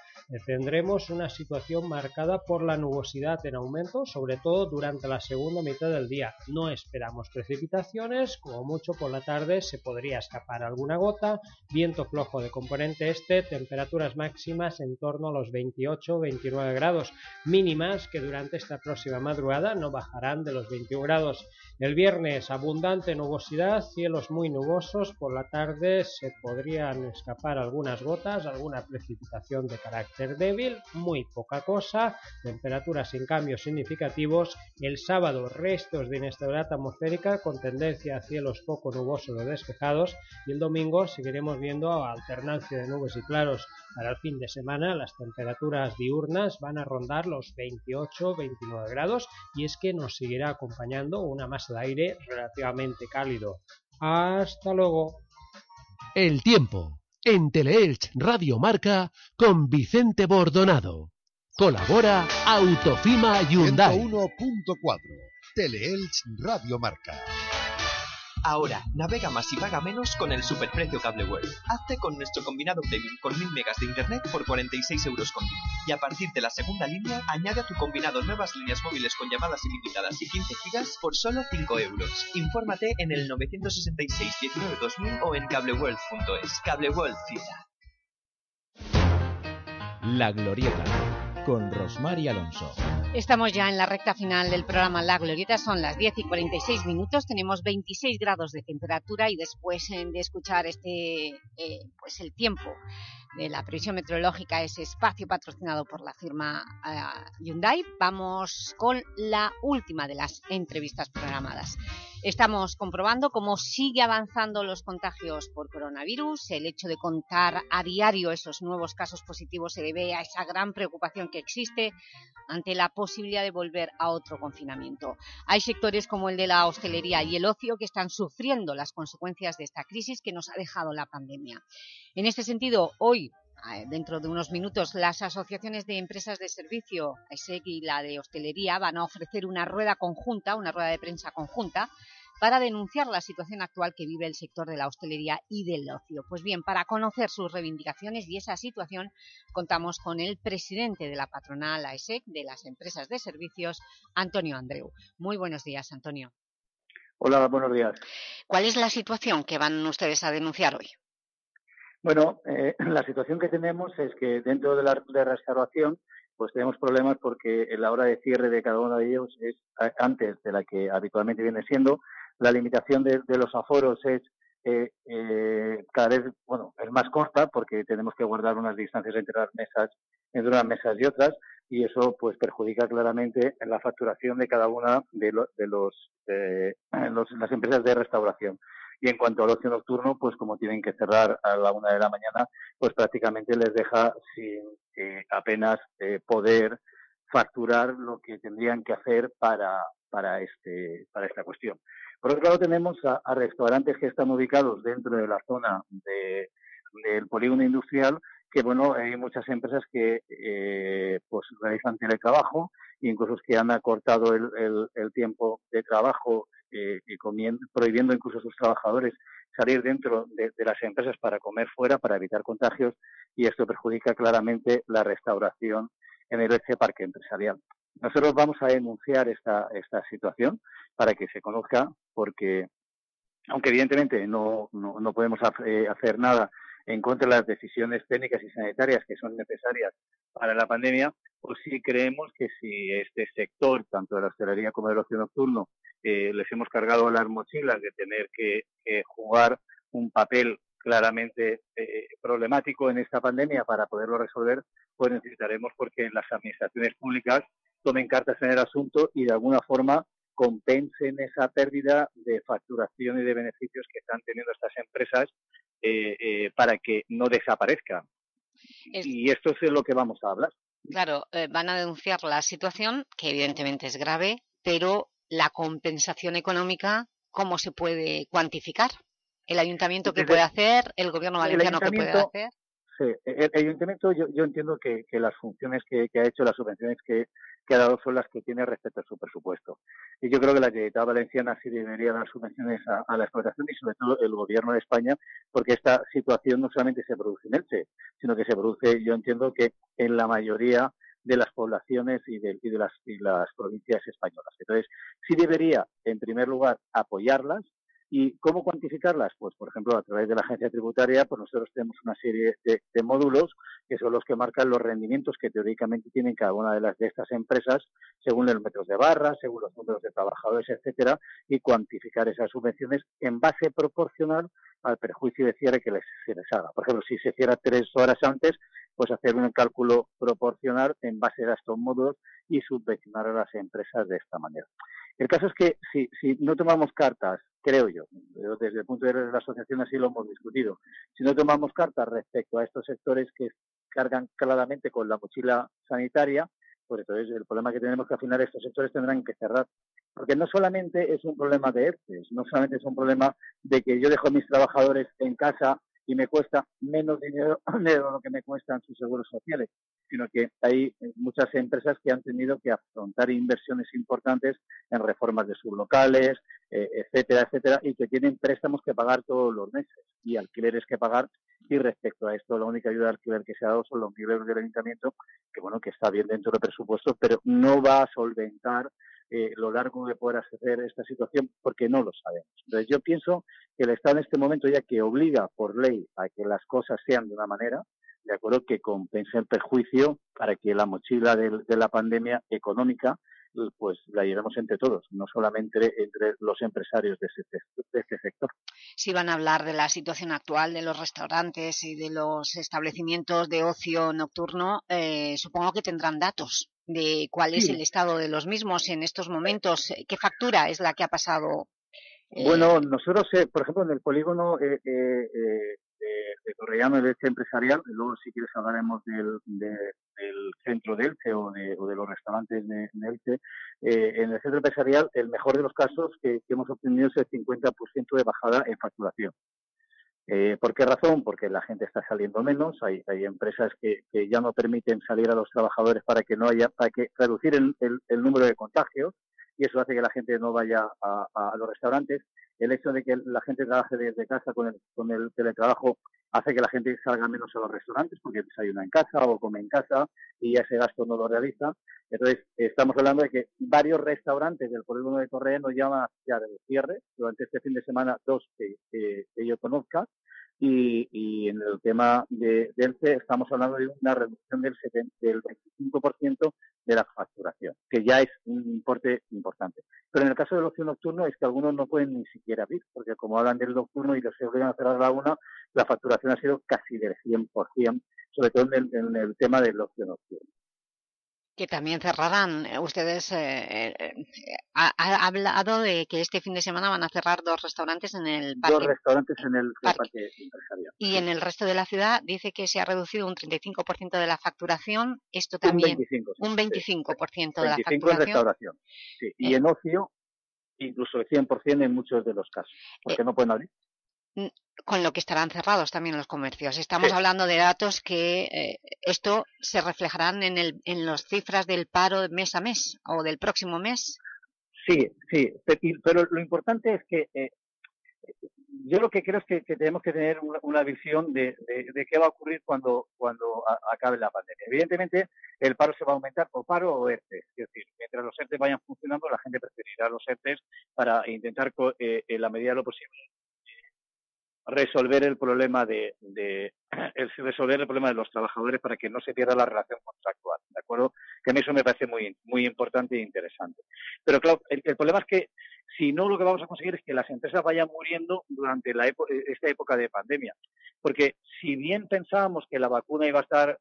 tendremos una situación marcada por la nubosidad en aumento, sobre todo durante la segunda mitad del día. No esperamos precipitaciones, como mucho por la tarde se podría escapar alguna gota, viento flojo de componente este, temperaturas máximas en torno a los 28 29 grados, mínimas que durante esta próxima madrugada no bajarán de los 21 grados. El viernes abundante nubosidad, cielos muy nubosos, por la tarde se podrían escapar algunas gotas, alguna precipitación de carácter débil, muy poca cosa, temperaturas sin cambios significativos. El sábado restos de inestabilidad atmosférica con tendencia a cielos poco nubosos o despejados y el domingo seguiremos viendo alternancia de nubes y claros. Para el fin de semana las temperaturas diurnas van a rondar los 28-29 grados y es que nos seguirá acompañando una masa de aire relativamente cálido. Hasta luego. El tiempo en Teleelch Radio Marca con Vicente Bordonado. Colabora Autofima Hyundai. 101.4 Teleelch Radio Marca. Ahora, navega más y paga menos con el superprecio Cable World. Hazte con nuestro combinado premium con 1000 megas de internet por 46 euros con día. Y a partir de la segunda línea, añade a tu combinado nuevas líneas móviles con llamadas ilimitadas y 15 gigas por solo 5 euros. Infórmate en el 966 19 2000 o en cableworld.es. Cable World Ciudad. La Glorieta, con Rosmar Alonso. Estamos ya en la recta final del programa La Glorieta, son las 10 y 46 minutos, tenemos 26 grados de temperatura y después eh, de escuchar este, eh, pues el tiempo de la previsión meteorológica, ese espacio patrocinado por la firma eh, Hyundai, vamos con la última de las entrevistas programadas. Estamos comprobando cómo sigue avanzando los contagios por coronavirus, el hecho de contar a diario esos nuevos casos positivos se debe a esa gran preocupación que existe ante la posibilidad de volver a otro confinamiento. Hay sectores como el de la hostelería y el ocio que están sufriendo las consecuencias de esta crisis que nos ha dejado la pandemia. En este sentido, hoy eh, dentro de unos minutos, las asociaciones de empresas de servicio, AISEC y la de hostelería, van a ofrecer una rueda conjunta, una rueda de prensa conjunta, para denunciar la situación actual que vive el sector de la hostelería y del ocio. Pues bien, para conocer sus reivindicaciones y esa situación, contamos con el presidente de la patronal AESEC de las empresas de servicios, Antonio Andreu. Muy buenos días, Antonio. Hola, buenos días. ¿Cuál es la situación que van ustedes a denunciar hoy? Bueno, eh, la situación que tenemos es que dentro de la de restauración pues tenemos problemas porque la hora de cierre de cada uno de ellos es antes de la que habitualmente viene siendo. La limitación de, los aforos es eh, eh, cada vez bueno es más corta porque tenemos que guardar unas distancias entre las mesas entre unas mesas y otras y eso pues perjudica claramente en la facturación de cada una de, lo- de los, de los- las empresas de restauración. Y en cuanto al ocio nocturno, pues como tienen que cerrar a la una de la mañana, pues prácticamente les deja sin eh, apenas eh, poder facturar lo que tendrían que hacer para, para, este, para esta cuestión. Por otro lado, tenemos a, restaurantes que están ubicados dentro de la zona de, del polígono industrial, que bueno, hay muchas empresas que eh, pues realizan teletrabajo, incluso que han acortado el tiempo de trabajo eh, prohibiendo incluso a sus trabajadores salir dentro de, las empresas para comer fuera, para evitar contagios, y esto perjudica claramente la restauración en el ese parque empresarial. Nosotros vamos a denunciar esta, esta situación para que se conozca, porque aunque evidentemente no, no, no podemos eh, hacer nada en contra de las decisiones técnicas y sanitarias que son necesarias para la pandemia, pues sí creemos que si este sector, tanto de la hostelería como del ocio nocturno, eh, les hemos cargado las mochilas de tener que, que jugar un papel claramente eh, problemático en esta pandemia para poderlo resolver, pues necesitaremos porque las administraciones públicas tomen cartas en el asunto y de alguna forma compensen esa pérdida de facturación y de beneficios que están teniendo estas empresas eh, eh, para que no desaparezcan. Es- Y esto es de lo que vamos a hablar. Claro, eh, van a denunciar la situación, que evidentemente es grave, pero la compensación económica, ¿cómo se puede cuantificar? ¿El ayuntamiento qué Desde- puede hacer? ¿El gobierno valenciano qué puede hacer? El, ayuntamiento yo, yo entiendo que, las funciones que, ha hecho, las subvenciones que, ha dado son las que tiene respecto a su presupuesto. Y yo creo que la Generalitat Valenciana sí debería dar subvenciones a, a la explotación y sobre todo el gobierno de España, porque esta situación no solamente se produce en Elche, sino que se produce, yo entiendo que en la mayoría de las poblaciones y de, y de las, y las provincias españolas. Entonces, sí debería, en primer lugar, apoyarlas ¿Y cómo cuantificarlas? Pues, por ejemplo, a través de la agencia tributaria, pues nosotros tenemos una serie de, módulos que son los que marcan los rendimientos que teóricamente tienen cada una de las de estas empresas según los metros de barra, según los números de trabajadores, etcétera, y cuantificar esas subvenciones en base proporcional al perjuicio de cierre que les, se les haga. Por ejemplo, si se cierra tres horas antes, pues hacer un cálculo proporcional en base a estos módulos y subvencionar a las empresas de esta manera. El caso es que si, si no tomamos cartas, creo yo, desde el punto de vista de la asociación así lo hemos discutido, si no tomamos cartas respecto a estos sectores que cargan claramente con la mochila sanitaria, pues entonces el problema que tenemos que al final estos sectores tendrán que cerrar. Porque no solamente es un problema de ERTES, no solamente es un problema de que yo dejo a mis trabajadores en casa y me cuesta menos dinero de lo que me cuestan sus seguros sociales, sino que hay muchas empresas que han tenido que afrontar inversiones importantes en reformas de sus locales, eh, etcétera, etcétera, y que tienen préstamos que pagar todos los meses y alquileres que pagar. Y respecto a esto, la única ayuda de alquiler que se ha dado son los euros del ayuntamiento, que bueno, que está bien dentro del presupuesto, pero no va a solventar eh, lo largo de poder hacer esta situación porque no lo sabemos. Entonces yo pienso que el Estado en este momento ya que obliga por ley a que las cosas sean de una manera, de acuerdo, que compense el perjuicio para que la mochila de, la pandemia económica pues la llevemos entre todos, no solamente entre los empresarios de este, de este sector. Si van a hablar de la situación actual de los restaurantes y de los establecimientos de ocio nocturno, eh, supongo que tendrán datos de cuál es el estado de los mismos en estos momentos, qué factura es la que ha pasado. eh, Bueno, nosotros, eh, por ejemplo, en el polígono eh, de, de Torrellano del Elche Empresarial, luego si quieres hablaremos del, de- del centro de Elche o de, o de los restaurantes de, de Elche, eh, en el centro empresarial el mejor de los casos que, que hemos obtenido es el 50% de bajada en facturación. Eh, ¿Por qué razón? Porque la gente está saliendo menos, hay, hay empresas que, que ya no permiten salir a los trabajadores para que no haya, para que reducir el, el- el número de contagios y eso hace que la gente no vaya a, a los restaurantes. El hecho de que la gente trabaje desde casa con el, con el teletrabajo hace que la gente salga menos a los restaurantes porque desayuna en casa o come en casa y ese gasto no lo realiza. Entonces, estamos hablando de que varios restaurantes del polígono de Torreno ya van a ya del cierre durante este fin de semana, dos que, que- que yo conozca. Y, y en el tema de, del CE estamos hablando de una reducción del, 70, del 25% de la facturación, que ya es un importe importante. Pero en el caso del ocio nocturno es que algunos no pueden ni siquiera abrir, porque como hablan del nocturno y se obligan a cerrar la una, la facturación ha sido casi del 100%, sobre todo en el, en el tema del ocio nocturno. Que también cerrarán. Eh, Ustedes eh, eh, ha, ha hablado de que este fin de semana van a cerrar dos restaurantes en el Dos parque. restaurantes en el, el parque empresarial. Y en el resto de la ciudad dice que se ha reducido un 35% de la facturación. Esto Un también 25, sí, un 25% de la 25 en facturación. restauración. Sí. Y Eh. en ocio, incluso el 100% en muchos de los casos, porque no pueden abrir. Con lo que estarán cerrados también los comercios. Estamos Sí. hablando de datos que eh, esto se reflejarán en, el, en las cifras del paro mes a mes o del próximo mes. Sí, sí, pero lo importante es que eh, yo lo que creo es que, que tenemos que tener una, una visión de, de- de qué va a ocurrir cuando, cuando a- acabe la pandemia. Evidentemente, el paro se va a aumentar o paro o ERTE. Es decir, mientras los ERTE vayan funcionando, la gente preferirá los ERTE para intentar, eh, en la medida de lo posible, resolver el problema de, de resolver el problema de los trabajadores para que no se pierda la relación contractual, ¿de acuerdo? Que a mí eso me parece muy muy importante e interesante. Pero claro, el, problema es que si no lo que vamos a conseguir es que las empresas vayan muriendo durante la épo- esta época de pandemia, porque si bien pensábamos que la vacuna iba a estar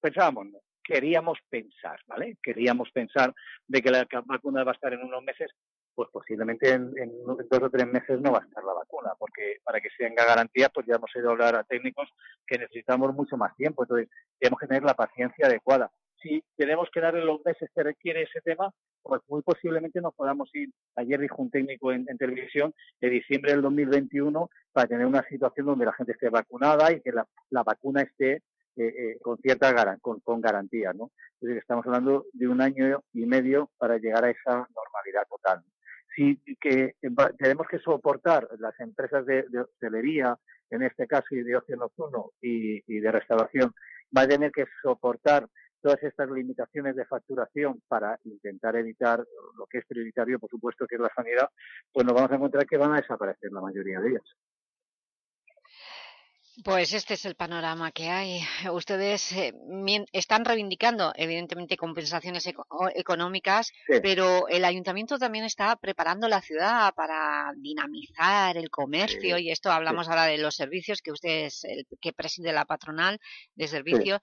pensábamos, no, queríamos pensar, ¿vale? Queríamos pensar de que la vacuna va a estar en unos meses, pues posiblemente en, dos o tres meses no va a estar la vacuna, porque para que se tenga garantía, pues ya hemos ido a hablar a técnicos que necesitamos mucho más tiempo, entonces tenemos que tener la paciencia adecuada. Si tenemos que darle los meses que requiere ese tema, pues muy posiblemente nos podamos ir. Ayer dijo un técnico en, televisión de diciembre del 2021 para tener una situación donde la gente esté vacunada y que la, vacuna esté eh, eh, con cierta con, con garantía, ¿no? Es estamos hablando de un año y medio para llegar a esa normalidad total. Sí que va- tenemos que soportar las empresas de, de hostelería, en este caso, y de ocio nocturno y, y de restauración, va a tener que soportar todas estas limitaciones de facturación para intentar evitar lo que es prioritario, por supuesto, que es la sanidad, pues nos vamos a encontrar que van a desaparecer la mayoría de ellas. Pues este es el panorama que hay. Ustedes eh, están reivindicando, evidentemente, compensaciones eco- económicas, Sí. pero el ayuntamiento también está preparando la ciudad para dinamizar el comercio, Sí, y esto hablamos ahora de los servicios, que usted es el que preside la patronal de servicios.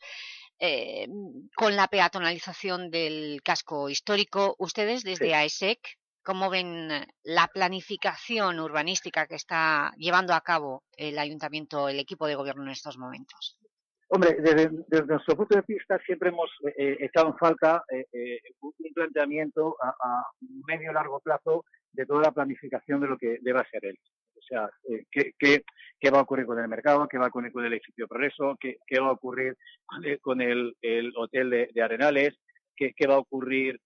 Eh, con la peatonalización del casco histórico, ustedes desde. AESEC, ¿cómo ven la planificación urbanística que está llevando a cabo el ayuntamiento, el equipo de gobierno en estos momentos? Hombre, desde, nuestro punto de vista siempre hemos eh, echado en falta eh, eh, un planteamiento a, a medio largo plazo de toda la planificación de lo que deba ser él. O sea, eh, ¿qué, qué, va a ocurrir con el mercado? ¿Qué va a ocurrir con el edificio Progreso? ¿Qué, va a ocurrir con el, el- el hotel de, de Arenales? ¿Qué, qué va a ocurrir?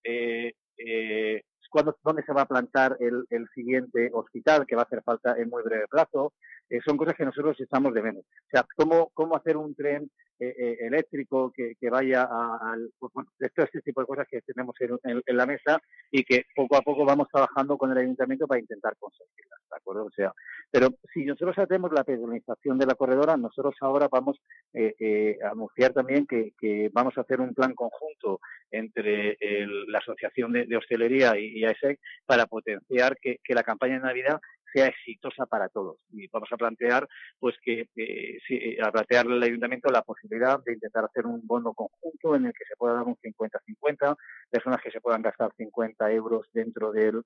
¿Cuándo- ¿Dónde se va a plantar el, el siguiente hospital que va a hacer falta en muy breve plazo? Eh, son cosas que nosotros estamos de menos. O sea, ¿cómo, cómo hacer un tren eh, eh, eléctrico que, que vaya al... pues, bueno, de todo este tipo de cosas que tenemos en, en- la mesa y que poco a poco vamos trabajando con el ayuntamiento para intentar conseguirlas, ¿de acuerdo? O sea, pero si nosotros hacemos la peatonalización de la corredora, nosotros ahora vamos eh, a anunciar también que, que vamos a hacer un plan conjunto entre el- la Asociación de Hostelería y, y AESEC para potenciar que, que la campaña de Navidad sea exitosa para todos. Y vamos a plantear, pues que eh, a plantearle al ayuntamiento la posibilidad de intentar hacer un bono conjunto en el que se pueda dar un 50-50, personas que se puedan gastar 50 euros dentro del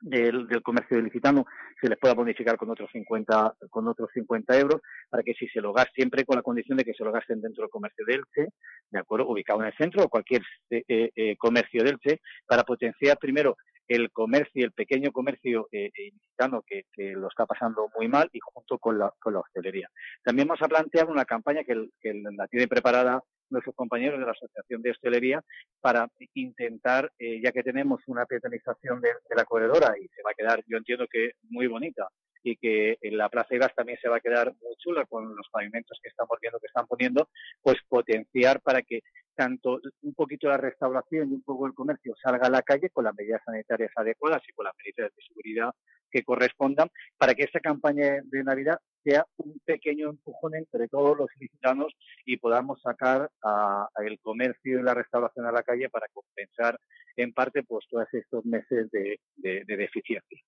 del, del comercio ilicitano se les pueda bonificar con otros 50 con otros 50 euros para que si se lo gasten siempre con la condición de que se lo gasten dentro del comercio de Elche de acuerdo ubicado en el centro o cualquier eh, eh, comercio de Elche para potenciar primero el comercio el pequeño comercio eh, eh, ilicitano que, lo está pasando muy mal y junto con la, con la hostelería. También vamos a plantear una campaña que, que la tiene preparada nuestros compañeros de la Asociación de Hostelería para intentar, eh, ya que tenemos una peatonalización de, de la corredora y se va a quedar, yo entiendo que muy bonita, y que en la Plaza Ibas también se va a quedar muy chula con los pavimentos que estamos viendo que están poniendo, pues potenciar para que tanto un poquito la restauración y un poco el comercio salga a la calle con las medidas sanitarias adecuadas y con las medidas de seguridad que correspondan para que esta campaña de Navidad sea un pequeño empujón entre todos los ilicitanos y podamos sacar el comercio y la restauración a la calle para compensar en parte pues todos estos meses de deficiencia.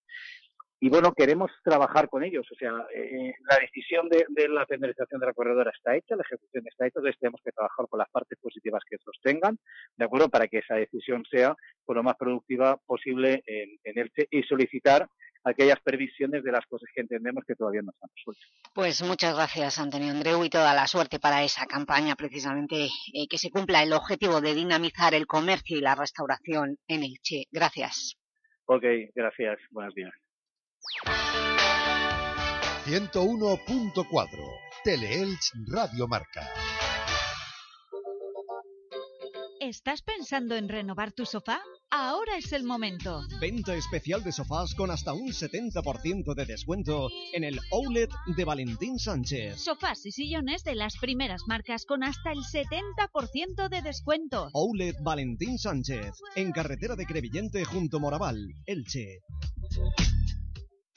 Y bueno, queremos trabajar con ellos. O sea, eh, la decisión de, de la penalización de la corredora está hecha, la ejecución está hecha, entonces tenemos que trabajar con las partes positivas que sostengan, ¿de acuerdo? Para que esa decisión sea pues, lo más productiva posible en, en Elche y solicitar aquellas previsiones de las cosas que entendemos que todavía no están resueltas. Pues muchas gracias, Antonio Andreu, y toda la suerte para esa campaña, precisamente, eh, que se cumpla el objetivo de dinamizar el comercio y la restauración en Elche. Gracias. Ok, gracias. Buenos días. 101.4 Teleelch Radio Marca. ¿Estás pensando en renovar tu sofá? ahora es el momento. Venta especial de sofás con hasta un 70% de descuento en el Outlet de Valentín Sánchez. Sofás y sillones de las primeras marcas con hasta el 70% de descuento. Outlet Valentín Sánchez, en carretera de Crevillente junto Moraval, Elche.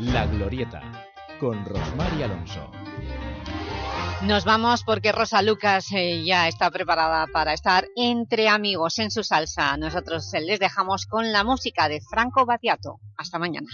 La Glorieta, con Rosmar y Alonso. Nos vamos porque Rosa Lucas eh, ya está preparada para estar entre amigos en su salsa. Nosotros les dejamos con la música de Franco Battiato. Hasta mañana.